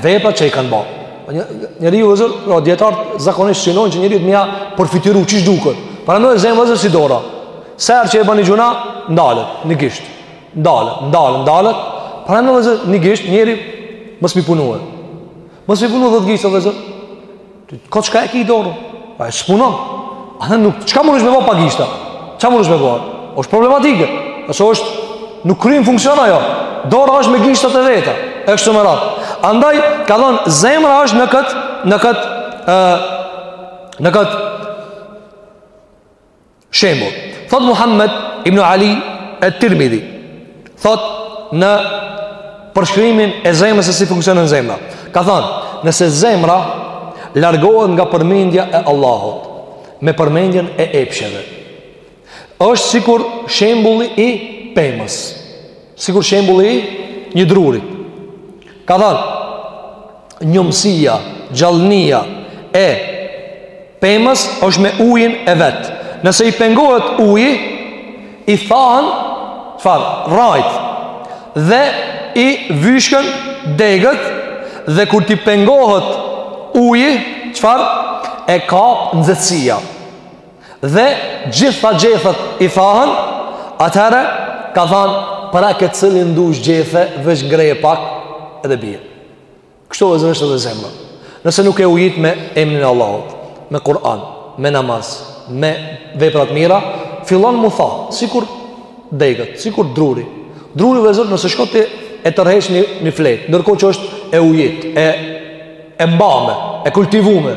veprat që i kanë bërë. Po një, njeriu vllezër, pra, dijetarët zakonisht synojnë që njeriut me ia përfytyru qysh duket. Para në e zemë vëzër si dora. Sa herë që e ban një gjynah, ndalet një gisht. Ndalet, ndalet, ndalet. Paramendoje vllezër një gisht, njeriut mos me i punu. Mos me i punu dhetë gishta, vllezër. Kot çka e ki dorën? Po e s'punon. A në nuk, çka mundesh me bo pa gishta? Çka mundesh me bo? O është problematike. A që është, nuk kryn funksion ajo. Dora është me gishtat e veta. E kështu me radhë. Andaj, ka thonë, zemra është në këtë, në këtë, në këtë, Shembull, thot Muhammed ibn Ali at-Tirmidhi, thot në përshkrimin e zemrës se si funksionon zemra. Ka thënë, nëse zemra largohet nga përmendja e Allahut me përmendjen e epsheve, është sikur shembulli i pemës, sikur shembulli i një druri. Ka thënë, Njomësia, gjallnia e pemës është me ujin e vet. Nëse i pengohet uji, i thahen, çfarë, rrajt, dhe i vyshkën degët, dhe kur t'i pengohet uji, çfarë, e kap nxetësia. Dhe gjitha gjethet i thahen, atëherë, ka thanë, preke cilin dush gjethe, veç ngreje pak, edhe bie. Kështu vllezër është edhe zemra Nëse nuk e ujit me emrin e Allahut Me Kur'an, me namaz Me vepra t'mira Fillon m'u tha, sikur degët Sikur druri Druri vllezër nëse shko ti e tërheq një, një flet Ndërkohë që është e ujit E, e mbajtme, e kultivume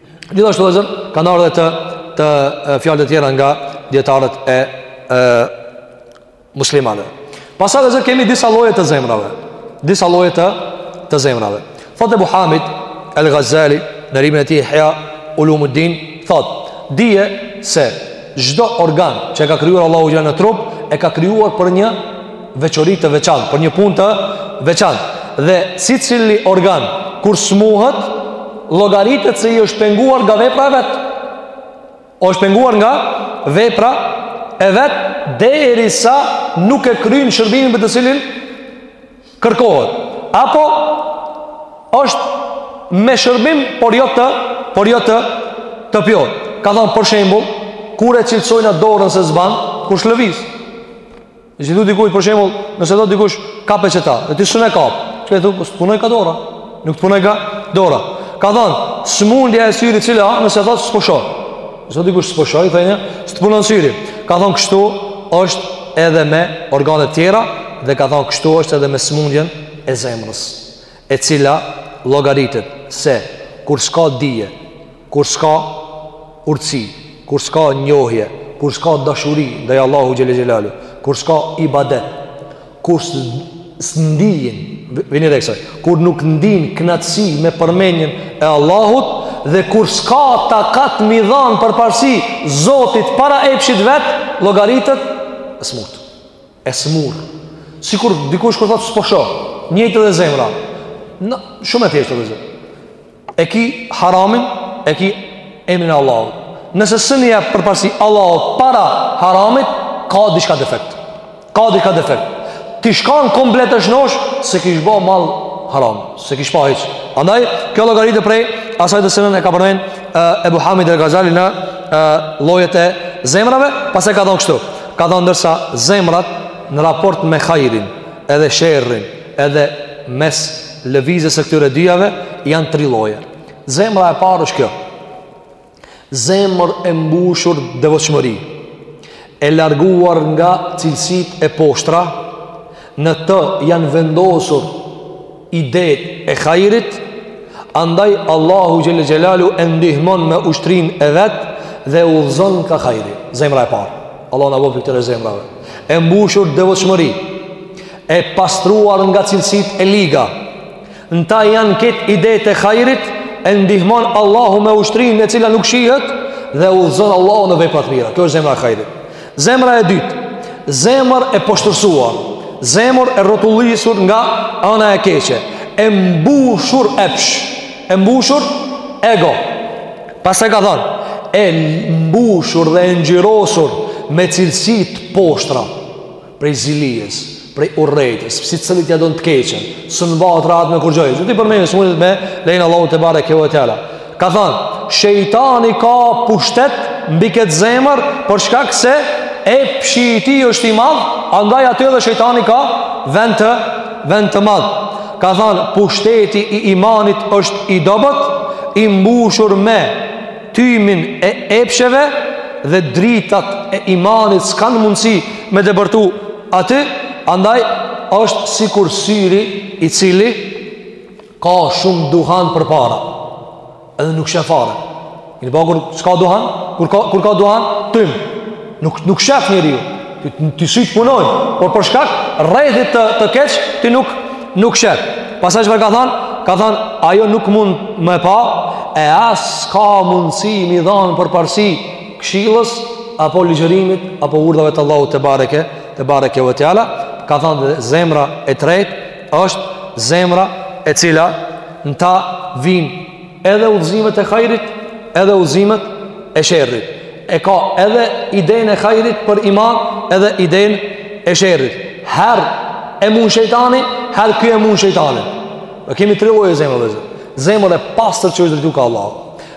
Gjithashtu vllezër, kanë ardh edhe të, të fjalë të tjera nga dijetarët e, e muslimanëve. Pastaj vllezër kemi disa lloje të zemrave. Disa lloje të, të zemrave. Thotë Ebu Hamid El Gazali, në librin e tij Ihja Ulumuddin, thot, dije se çdo organ që e ka krijuar Allahu xhel në trup, e ka krijuar për një veçori të veçantë, për një punë të veçantë. Dhe sicili organ kur smuhet, llogaritet se i është penguar nga vepra e vet. O është penguar nga vepra e vet derisa nuk e kryen shërbimin për të cilin kërkohet. Apo është me shërbim, por jo të, por jo të të plotë. Ka thënë për shembull, kur e cilësojna dorën se s'ban, kur s'lëviz. Nëse thotë dikush për shembull, nëse thotë dikush kape qeta, dhe ti s'mun e kap. Ç'i thua, s'punojka dora. Nuk të punojka dora. Ka thon, smundja e syrit cila, nëse thot s'po shoh. Nëse dikush s'po shoh, then, s'të punon syri. Ka thon kështu është edhe me organet tjera dhe ka thon kështu është edhe me smundjen e zemrës. e cila llogaritet se kur s'ka dije, kur s'ka urtësi, kur s'ka njohje, kur s'ka dashuri ndaj Allahu xhel xhelalu, kur s'ka ibadet, kur s'ndin, vini re kësaj, kur nuk ndin kënaqësi me përmendjen e Allahut dhe kur s'ka takat me i dhan përparësi Zotit para epshit t'vet, llogaritet smut. E smurë. Sikur dikush kur thot s'po shoh, njëjtë edhe zemra. Në, shumë e thjeshtë vllezër. E ki haramin, e ki emrin e Allahut. Nëse s'un i jep përparësi Allahut para haramit, ka diçka defekt. Ka diçka defekt. T'ish kon komplet e shnosh, s'e kish bo mall haramin, s'e kish bo hiç. Andaj, kjo llogaritet prej, asaj të cilën e ka përmen e, Ebu Hamid el Gazali në e, llojet e zemrave, pastaj ka thonë kështu. Ka thënë ndërsa zemrat në raport me hajrin edhe sherrin, edhe mes lëvizjes së këtyre dyjave janë tri lloje. Zemra e parë është kjo. Zemër e mbushur devotshmëri, e larguar nga cilësitë e poshtra, në të janë vendosur idetë e hajrit, andaj Allahu xhele xhelaluhu e ndihmon me ushtrinë e vet dhe e udhëzon ka hajri, zemra e parë. Allahu na bëftë këtyre zemrave. E mbushur devotshmëri, e pastruar nga cilësitë e liga. Në ta janë këtë idetë e hajrit, e ndihmon Allahu me ushtrinë e cila nuk shihet dhe udhëzon Allahu në vepra të mira. Kjo është zemra e hajrit. Zemra e dytë, zemër e poshtërsuar, zemër e rrotullisur nga ana e keqe, e mbushur epsh, e mbushur ego. Pastaj ka thënë, e mbushur dhe e ngjyrosur me cilësi të poshtra prej zilies, prej urrejtjes, secilit ja don të keqen, s'un bahet rahat me kurgjo, do t'i përmenim si mundet me lejen e Allahut tebareke ve teala. Ka thënë, shejtani ka pushtet mbi këtë zemër, për shkak se epshi i tij është i madh, andaj aty edhe shejtani ka vend të, vend të madh. Ka thënë, pushteti i imanit është i dobët, i mbushur me tymin e epsheve dhe dritat e imanit s'kanë mundësi me depërtu Aty, andaj, është sikur syri i cili ka shumë duhan përpara, edhe nuk shef fare. Keni pa kur s'ka duhan, kur ka, kur ka duhan, tym, nuk, nuk shef njeriu. Ti, ti sytë punojnë, por për shkak rrethit të, të keq, ti nuk, nuk shef. Pastaj që për ka thanë, ka thanë, ajo nuk mund me pa, e as ka mundësi m'i dhanë përparësi këshillës apo ligjërimit apo urdhrave të Allahut tebareke tebareke ve teala ka thënë dhe zemra e tretë është zemra e cila në ta vijnë edhe udhëzimet e hajrit edhe udhëzimet e sherrit e ka edhe idenë e hajrit për iman edhe idenë e sherrit herë e mund shejtani herë ky e mund shejtanin e kemi tre lloje zemrave zemër e pastër që është drejtuar ka Allahu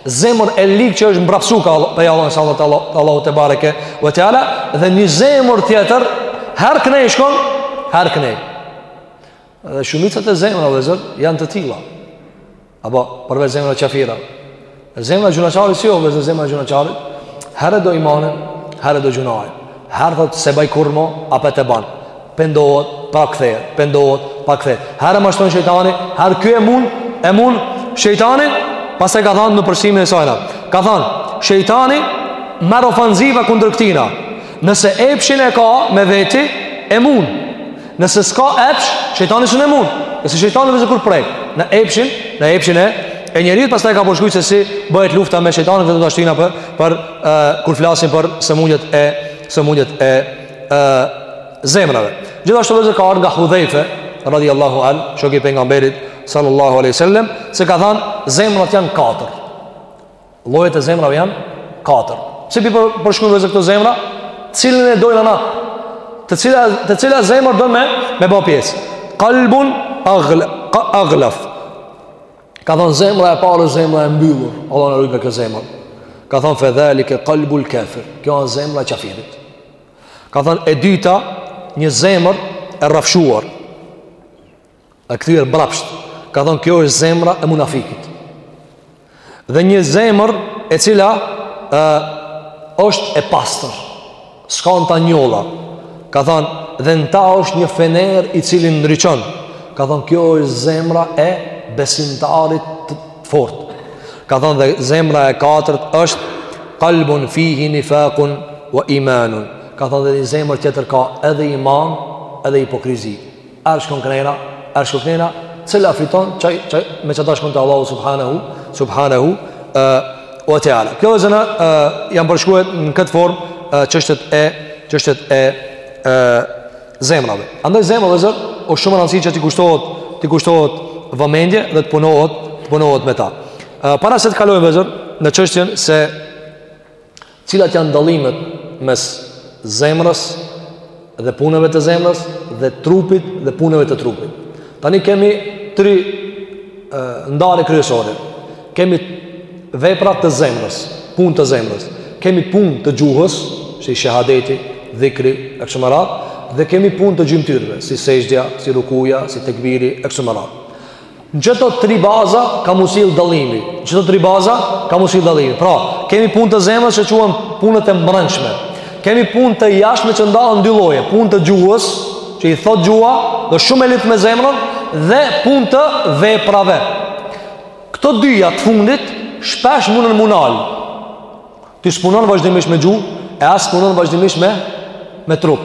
zemër e ligë që është mbrapsu ka Allah, prej Allah nes'elullah selame Allah tebareke ve teala, dhe një zemër tjetër herë knej shkon herë knej dhe shumica e zemrave vllezër janë të tilla apo përveç zemra e qafirave zemra e gjunahqarit si jo vllezër zemra e gjunahqarit herë do imanin herë do gjunahin herë thotë s'e baj kurrë mo apet e ban Pendohet, pa kthehet, pendohet, pa kthehet. Herë e mashtron shejtani, herë ky e mund, e mund shejtanin, pastaj ka thanë në përshkrimin e sajna. Ka thanë, shejtani merr ofenziva kundër këtina. Nëse epshin e ka me veti, e mund. Nëse s'ka epsh, shejtani s'un e mund. Nëse shejtani vllezër kur prek, në epshin, në epshin e e njeriut pastaj ka përshkru se si bëhet lufta me shejtanin dhe do ta shtjellojmë për për uh, kur flasim për sëmundjet e sëmundjet e e, zemrave Gjithashtu vllezër ka ardhë nga Hudhejfe radiallahu anh shoki pejgamberit Sallallahu alejhi ve sel-lem Se ka thanë Zemrat janë katër Llojet e zemrave janë katër Si për, për, përshkru vllezër këto zemra Cilën e dojmë na Të cila, të cila zemër dojmë me Me ba pjesë Kalbun aglaf Ka thonë zemra e parë zemra e mbyllur, Allahu na rujt nga kjo zemër. Ka thonë fedhalike kalbul kafir. Kjo është zemra e qafirit. Ka thonë e dyta, një zemër e rrafshuar. E kthyer brapsht. Ka thonë kjo është zemra e munafikit. Dhe një zemër e cila ë është e pastër. S'ka në ta njolla Ka thanë dhe në ta është një fener i cili ndriçon Ka thanë kjo është zemra e besimtarit të fort Ka thanë dhe zemra e katërt është Kalbun fihi nifakun wa imanun Ka thanë dhe zemër tjetër ka edhe iman edhe hipokrizi Herë shkon këndej, herë shkon këndej, cila fiton, qaj, qaj, me qata shkon te Allahu subhanahu, subhanahu, uh, ve teala. Kjo vllezër, uh, janë përshkrue në këtë formë, uh, çështjet e, çështjet e, uh, zemrave. Andaj zemra vllezër, o shumë rëndësi që t'i kushtohet, t'i kushtohet vëmendje dhe të punohet, të punohet me ta. Uh, para se të kalojmë vllezër, në çështjen se Cilat janë dallimet mes zemrës dhe punëve të zemrës dhe trupit dhe punëve të trupit. Tani kemi tri ndarje kryesore. Kemi vepra të zemrës, punë të zemrës. Kemi punë të gjuhës, si shehadeti, dhikri, e kështu me radhë, dhe kemi punë të gjymtyrëve, si sexhdja, si rukuja, si tekbiri, e kështu me radhë. Në njëto tri baza ka m'u sill dallimi. Në njëto tri baza ka m'u sill dallimi. Pra, kemi punë të zemrës që quhen punët e mbrendshme. Kemi punë të jashtme që ndahen në dy lloje, punë të gjuhës, që i thotë gjuha, dhe shumë e lidht me zemrën dhe punë të veprave. Këto dyja të fundit shpesh munden m'u nal. Ti s'punon vazhdimisht me gjuhë, e as s'punon vazhdimisht me me trup.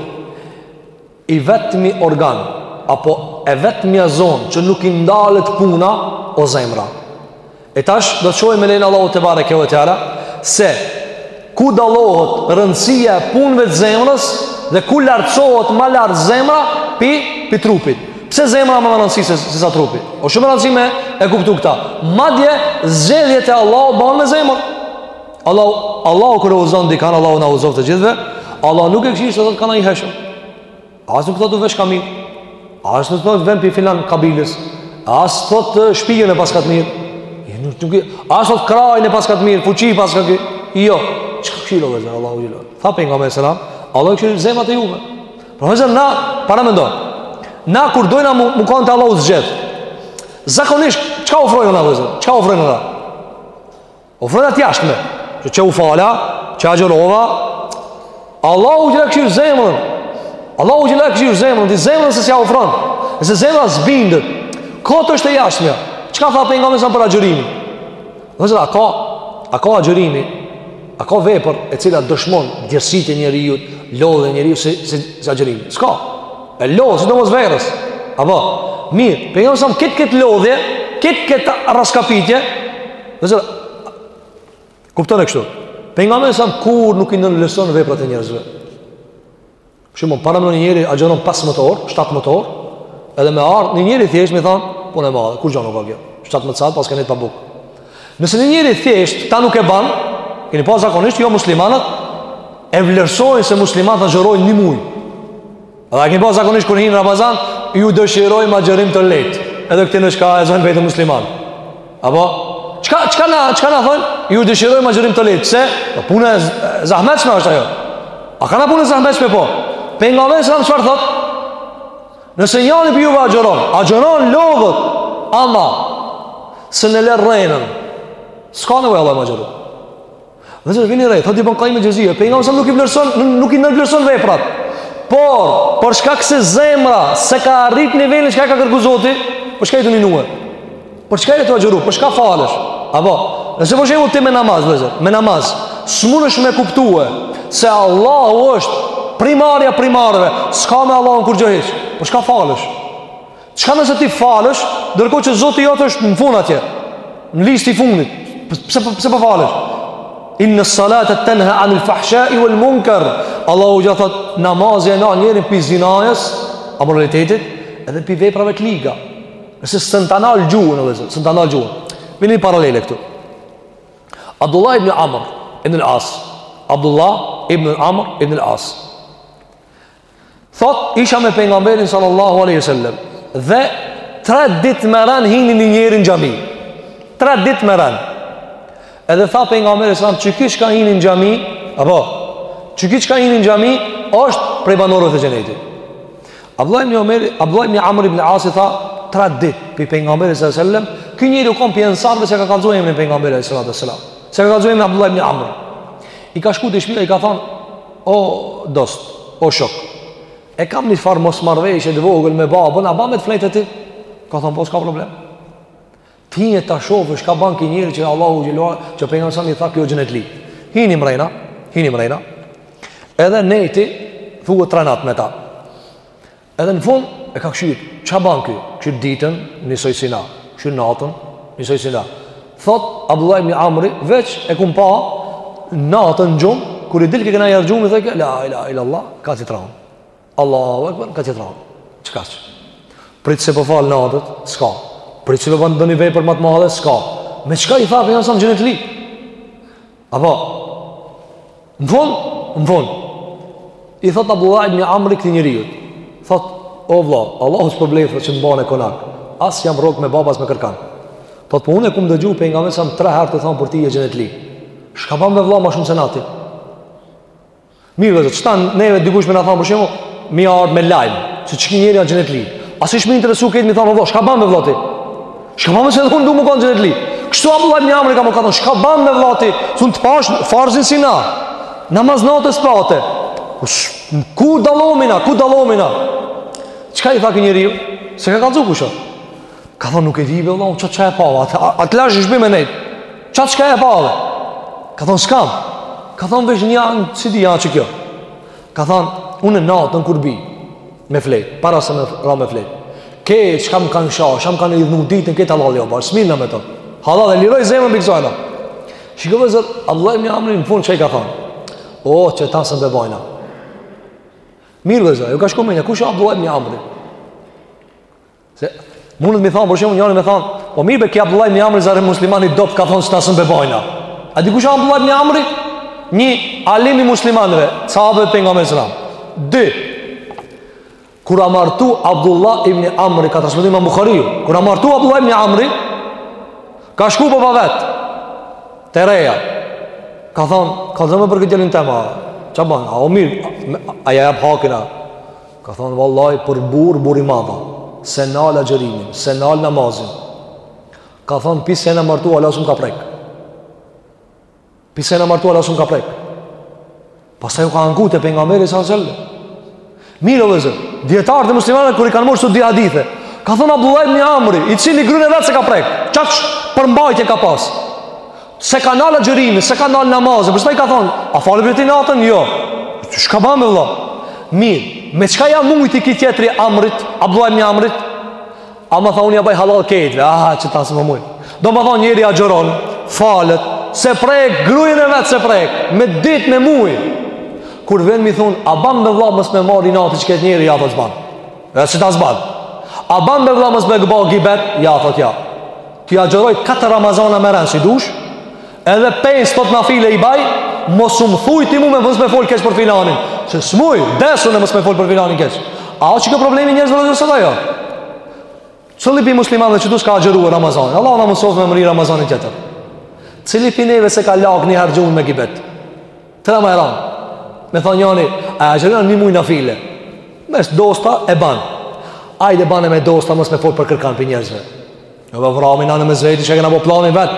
I vetmi organ apo e vetmja zonë që nuk i ndalet puna o zemra. E tash do të shohim me lejen e Allahut tebareke ve teala se ku dallohet rëndësia e punëve të zemrës dhe ku lartësohet ma lart zemra pi pi trupit. Pse zemra ma me rëndësi se, se sa trupi? O shumë me rëndësi me e kuptu këta. Madje zgjedhjet e Allahu ban me zemër. Allah, Allahu kur e udhëzon dikan, Allahu na udhëzoftë të gjithve, Allah nuk e kshyr, s'e thotë kanka i hijshëm. As nuk thotë u veshka mirë, as nuk thotë vjen pi filan kabiles, as thotë shpijën e paska t'mirë, nuk, nuk, as thotë krajnë e paska t'mirë, fuqi paska t'mirë, jo, çka kshyr o vllezër, Allahu xhelle, tha Pejgamberi alejhi selam, Allahu i kshyr zemrat e juve. Pra vllezër, na, paramendoni, na kur dojna mu, mu kanë të Allahut t'zgjedht, zakonisht, çka ofrojmë na vllezër, çka ofrojmë na vllezër, Ofrojmë atë t'jashtmen O qe u fala Qe agjërova Allahu xhelle kshyr zemrën Allahu xhelle kshyr zemrën Dhe zemrën nëse s'ia ofron Dhe nëse zemra s'bindet Kot është e jashtmja Çka tha Pejgamberi alejhi selam për agjërimin Vllezër, a ka A ka agjërimi A ka vepër e cila dëshmon Djersitje njeriut Lodhje njeriut si, si, si agjërimi S'ka E lodh, sidomos verës Apo Mirë, Pejgamberi alejhi selam këtë këtë lodhje Këtë këtë rraskapitje Vllezër, kuptone kështu. Pejgamberi alejhi selam kurrë nuk i nënvlerëson veprat e njerëzve. Shembull, paramendo një njeri, agjëron 15 orë, 17 orë, edhe me ardhë, një njeri thjesht me thanë, punë e madhe, kurgja nuk a kjo? 17 sahat paske nejt pa bukë. Nëse një njeri thjesht këta nuk e ban, keni pa zakonisht, jo muslimanët, e vlerësojnë se muslimanët agjërojnë një muj. Dhe a keni pa zakonisht kur hin Ramazani, ju dëshirojmë agjërim të lehtë, edhe këti në çka e zonë vejten musliman. Apo, çka, çka na, çka na thonë, ju dëshirojmë agjërim të lehtë, pse, po punë e zahmetshme është ajo. A kanka punë e zahmetshme po? Pejgamberi alejhi selam çfarë thot? Nëse njani pi juve agjëron, agjëron lodhet, ama, s'e le rrenën, s'ka nevojë Allahu me agjëru. Vllezër vini re, thot Ibn Kajjim el-Xhevzije, Pejgamberi alejhi selam nuk i vlerëson, nuk i nënvlerëson veprat. Por, për shkak se zemra s'e ka arrit nivelin çka e ka kërku Zoti, për çka je tu ninue? Për çka je tu agjëru? Për çka falesh? Apo, nëse për shembull ti me namaz, vllezër me namaz, s'mundesh me kuptue, se Allahu është primarja e primarve, s'ka me Allahun kurgja hiç, për çka falesh? Çka nëse ti falesh, ndërkohë që Zoti jot është në fund atje, në listë i fundit. Pse po, pse po falesh? Inna salata tanha 'anil fahsha'i wal munkar. Allahu ja thot namazi e nal njerin pi zinajës, amoralitetit, edhe pi veprave të liga. Nëse s'ta nal gjuhën, edhe s'ta nal gjuhën. Vini paralele këtu. Abdullah ibn Amr ibn al-As. Abdullah ibn Amr ibn al-As. Thot, isha me pejgamberin sallallahu aleyhi sallam Dhe tre dit me ren hini një njeri n'xhami Tre dit me ren Edhe tha pejgamberi alejhi selam Qiky çka hini në xhami Apo Qiky çka hini në xhami është prej banorëve të xhenetit Abdullah ibn Omer, Abdullah ibn Amr ibn As i tha, "Tre ditë pi pejgamberit sallallahu alajhi wasallam, ky njeri u kon pi ensarve s'e ka kallzu emrin pejgamberi sallallahu alajhi wasallam. S'e ka kallzu emrin Abdullah ibn Amr. I ka shku te shpia i ka thonë, O dost, o shok, e kam një farë mosmarrveshje të vogël me babën, a ban me flejt te ti? Ka thonë, po s'ka problem. T'hi e ta shof, shka ban ky njeri që Allahu xhele, që pejgamberi alejhi selam i tha ky o xhenetli. Hini mrejna, hini mrejna, edhe nejti, thuhet tre net me ta. Edhe në fund e ka kshyr, ça ban ky? Kshyr ditën, njësoj si na, kshyr natën, njësoj si na. Thot, Abdullah ibn Amri, veç e kum pa, natën në gjumë, kur i dilke kanjiher gjumi, thojke, la ilahe il-lallah, ka që të ranë. Allahu Ekber, ka që të ranë. Që ka që? Prite se po falë natët, s'ka. Prite se po ban doni vepër ma të madhe, s'ka. Me çka i tha pejgamberi alejhi selam xhenetli? Apo, në fund, në fund, i thot Abdullah ibn Amri këtij njëriut, thot, o vlla, Allahu t'shpërbleftë që më bane konak, as jam rrok me babë as me kërkan. Thot, po unë e kum dëgju pejgamberin alejhi selam tre herë tu thonë për ty je xhenetli. Shka ban be vlla ma shumë se na ti? Mirë vllezër, qetash neve dikush me na thanë për shembull, me ardhë me lajm, se qiky njeri a xhenetli. A s'ishim interesu me i thanë, shka ban be vlla ti? Shka ban be se edhe unë du me konë xhenetli? Kështu Abdullah ibn Amri i ka, ka thon, shka ban be vlla ti? S'un të pashë, farzin si na, namaz nate s'pate. Ku dallojmi na, ku dallojmi na? Çka i tha ky njeriu? S'e ka kallzu kush a. Ka thonë nuk e di be vëlla, qat çka e pave. At lash ish me nejt. Qat çka e pave. Ka thonë s'kam. Ka thonë veç një sen s'e di a o kjo. Ka thonë unë natën kur bi me flet, para se me ra me flet. Krejt çka më kanë sha, çka më kanë idhnu ditën krejt hallall ja boj s'mirrna me to. Hallall dhe liroj zemrën pi kësaj. Shikoj zot, Abdullah ibn Amri n'fun ça i ka thonë. O oh, qeta s'un e bajna. Mirë vllezër, ju ka shku menja kush a Abdullah ibn Amr. Se mundet me thonë, për shembull njeri me thonë, po mirë be ky Abdullah ibn Amri zar musliman i dobt ka thonë qeta s'un e bajna. A di kush a Abdullah ibn Amri? Një alim i muslimanve, sahab i pejgamberit alejhi selam. Dy, kur a martu Abdullah ibn Amri, ka transmetu imam Buhariu, kur a martu Abdullah ibn Amri, ka shku baba i vet, te reja, ka thonë, kallzomë për këtë djalin tem a, ça ban, a o mirë, a ja jep hakin a, Ka thonë vallaj për burrë, burrë i madh a S'e nal agjërimin, s'e nal namazin Ka thonë pi se jena martu ala s'um ka prek Pi se jena martu ala s'um ka prek Pastaj ju ka anku te pejgamberi sa në sëllë Mirëpo vëllezër, dijetarët e muslimanëve kur i kanë marrë kto dy hadithe Ka thonë Abdullah ibn Amri, i cili grun e vet s'e ka prek Qaq përmbajtje ka pas S'e ka nal agjërimin, s'e ka nal namazin, për qata i ka thonë, a falë për ti natën? Jo. Shka ban more vlla? Mirë, me qka ja mujti ky tjetri Amrit, Abdullah ibn Amrit? Ama tha, unë ja bëj hallall krejtve, a, qeta s'e mujt. Domethonë, njeri agjëron, falet, s'e prek, grujën e vet s'e prek, me ditë, me muj. Kur ven me i thonë, a ban more vlla mos me marrë inat qëkët njeri, ja, thotë s'ban. E, qeta s'ban. A ban more vlla mos me ba gibet, ja, thotë ja. T'i agjëroj katër Ramazana me ren si dush, edhe pesë thot nafile i baj, mos um thuj ti mu me mos me fol keq për filanin. Se s'muj, des une mos me fol për filanin keq. A o qiky problemi i njerëzve tonë sot ajo? Cili pi muslimanëve që dush ka agjëruar Ramazanin? Allahu na mundsoftë me mrri Ramazanin tjetër. Cili pi neve s'e ka lag niher gjuhën me gibet? Tre më e rëndë. Me thonë njeri, a e agjëron një muj nafile? Mes dosta e ban. Hajde bane me dosta, mos me fol për kërkan prej njerëzve. Në dhe vramin anë me zveti që e këna problemin vetë.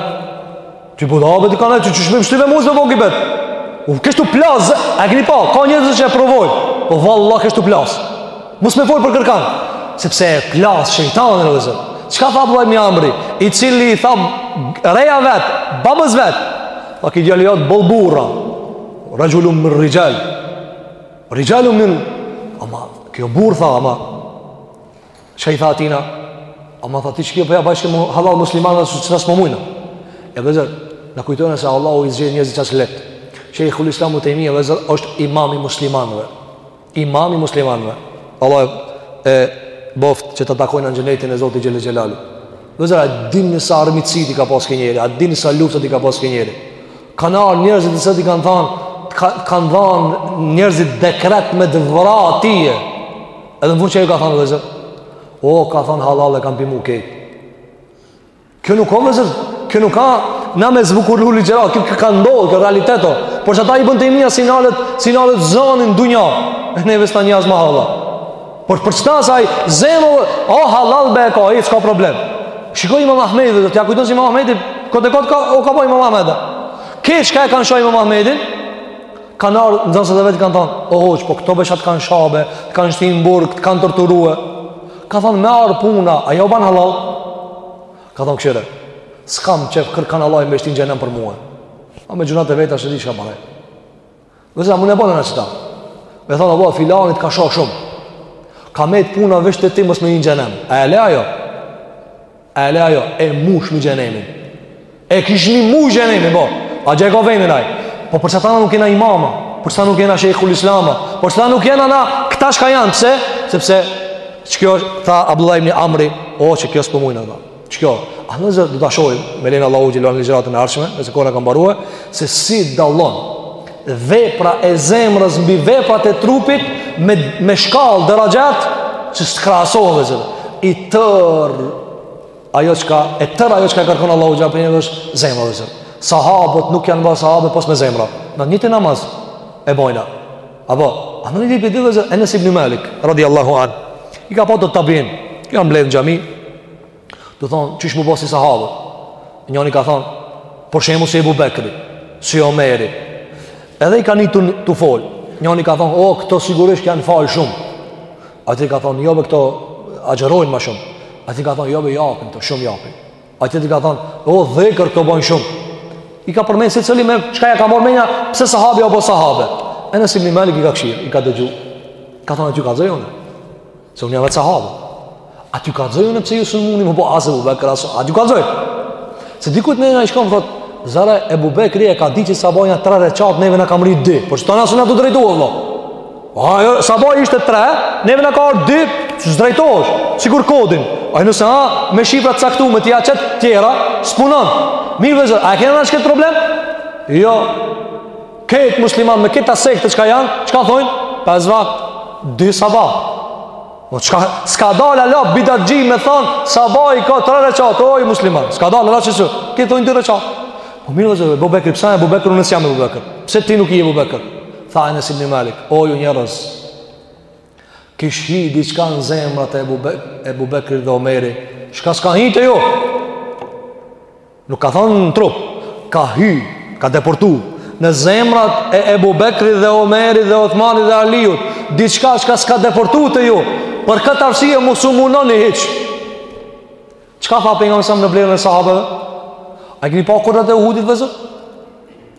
Ti po do be të kanë e që që shmim shtive mos me bo gibet. U kesh tu plas, a e keni pa, ka njerëzve që e provojnë. Po vallah kesh tu plas. Mos me fol për kërkan. Sepse plas, shejtani vëllezër. Qka tha Abdullah ibn Amri? I cili i tha reja e vet, babës vet. Tha ky djali jot boll burr a. Raxhulun min rixhal. Rixhalun min ama ky o burr tha ama çka i tha atina? Ama tha ti çka po ja bashkë mu hallall muslimanëve se çfarë s'po mujnë. E vëllezër na kujtojmë se Allahu i zgjedh njerëzit qaq let. Shejhul Islam Ibn Tejmije vëllezër është imam i muslimanëve. Imam i muslimanëve. Allahu e boftë që ta takojmë në xhenetin e Zotit Xhel-le Xhelaluhu. Vëllezër a dini sa armiqësitë i ka pas ky njeri, a dini sa luftat i ka pas ky njeri. Kanë ardh njerëzit të sot i kanë thënë kanë dhënë njerëzit dekret me të vra ty. Edhe në fund qa ju ka thënë vëllezër. O ka thënë hallall e kanë pi mu krejt. Kjo nuk o vëllezër, kjo nuk o na me zbukuru lulli gjëra, kjo, kjo ka ndodh, kjo realitet o. Për qata Ibn Tejmijes s'i nalet, s'i nalet zani n'dunja, e neve s'na njeh as mahalla. Por për shkak t'asaj zemre, o hallall be e ka, e s'ka problem. Shikoje imam Ahmedin, dhe t'ja kujtojsh imam Ahmedit, këtë e këtë ka, o ka bo imam Ahmedi. Krejt çka e kanë sha imam Ahmedin, kanë ardh nxënësit e vet kanë thonë, o hoxhë, po këta be t'kanë sha be, t'kanë shti n'burg, t'kanë torturue. Ka thonë me ardh puna, a ja ban hallall? Ka thonë këqyre, s'kam qef kërkan Allahi me shti n'xhehnem për mue. A me gjynahet e veta s'e di çka ban ai. Vllezër, a mun e bojmë na qëta. Me thonë, vëlla, filani t'ka sha shumë. Ka met puna veç te ti mos me hi n'xhehnem. A e le a jo? E le a jo, e mushmi xhehnemin. E kishmi mush xhehnemin, bo. Atje e ka vendin ai. Po për qata nuk jena imama, për qata nuk jena shejhul islama, për qata nuk jena na këta çka janë, pse? Sepse, qëkjo është, tha Abdullah ibn Amri, o qëkjo s'po mujna këta. Qëkjo, a vllezër, do ta shohim, me lenë Allahu gjallë në ligjëratën e ardhshme, nëse koha ka mbarue, se si dallon, Vepra e zemrës mbi veprat e trupit me me shkallë derexhate që s'krahasohen vllezër. E tër ajo çka e tër ajo çka kërkon Allahu prej neve âsht zemra vllezër. Sahabët nuk janë bërë sahabë pos me zemra. Ne njëjtin namaz e bojna. Apo, a nuk e dini vllezër, Enes ibn Malik, radiallahu anh. I ka pa do tabiinë, që janë mbledhë në xhami, Tu thonë, qysh m'u bo si sahabë? Njani ka thonë, për shembull si Ebu Bekri, si Omeri. Edhe i ka ni tu folë. Njani ka thonë, o, këta sigurisht janë falë shumë. Tjetri ka thonë, jo be këta agjërojnë ma shumë. Tjetri ka thonë, jo be japin, këta shumë japin. Tjetri ka thonë, o, dhikër këta bojnë shumë. I ka përmend secili me, çka ia ka marrë menja, pse sahabi u bo sahabe. Enes ibn Malik i ka këqyrë, i ka dëgju. Ka thonë, a t'ju kallzoj unë. Se unë jam sahab. A t'ju kallzoj unë pse ju s'muni m'u bo as Ebu Bekër as. A t'ju kallzoj. Se dikujt neve na i shkon, thotë, zahar Ebu Bekri e ka ditë që sabahi ka tre reqate, neve na ka mrri dy. Për qëta na s'jena tu u drejtu, vëlla. A, jo, sabahi ishte tre, neve në ka orë dy, që zdrejtojsh, si kur kodin. Ai, nëse â me shifra të caktume, ti ia qet tjera, s'punon. Mirë vllezër, a e kena na qëtë problem? Jo, Këta muslimanë me këto sekte çka janë? Çka thonë? Pesë vakte, dy sabah. Po s'ka dalë hala bidatxhi me thon sabahi ka tre reqate o musliman. S'ka dalë hala qësi. Këta thonë dy reqate. Po mirë vllezër, Abu Bekr pse Abu Bekr unë s'jam Abu Bekr. Pse ti nuk je Abu Bekr? Tha Enes ibn Malik, o ju njerëz. Kish hi diçka në zemrat e Abu Bekr, Abu Bekr dhe Omeri. Çka s'ka hi te ju? Nuk ka thonë në trup, ka hy, ka deportu në zemrat e Ebu Bekrit dhe Omerit dhe Othmanit dhe Aliut, diçka çka s'ka deportu te ju, për këtë arsye mos u munoni hiç. Çka tha Pejgamberi alejhi selam në vlerën e sahabeve? A keni pa kodrat e Uhudit vllezër?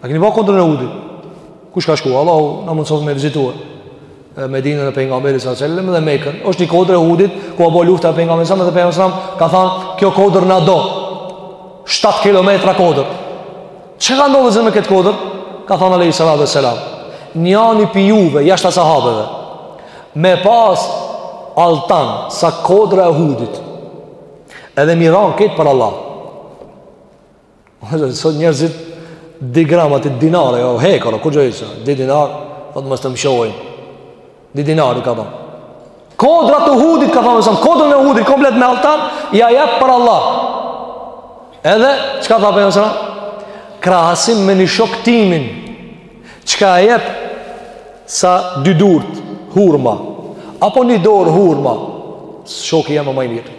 A keni pa kodrën e Uhudit? Kush ka shkuar? Allahu na mundësoftë me vizituar Medinën e pejgamberit alejhi salatu ve selam dhe Mekën. Është një kodër e Uhudit ku u bo lufta e pejgamberit alejhi selam, pejgamberi alejhi selam ka thënë, "Kjo kodër na do 7 kilometra kodër." Çka ka ndodhur me këtë kodër? Ka thënë alejhi salatu ve selam, "Njani pi juve jashtë sahabeve me pas altan sa kodra e Uhudit." Edhe me dhan këtë për Allah. Sot njerëzit dy gram a dy dinarë, jo hekur, kurgjo hiç. Dy dinar, thotë mos të më shohin. Dy dinar i ka dhonë. Kodra e Uhudit, ka thonë, sëmë, kodrën e Uhudit, komplet me altan, ia jep për Allah. Edhe, çka tha për jësëra? Krahasim me një shok timin, çka jep sa dy durt, hurma, apo një dorë hurma, shoki jem ma i mirë.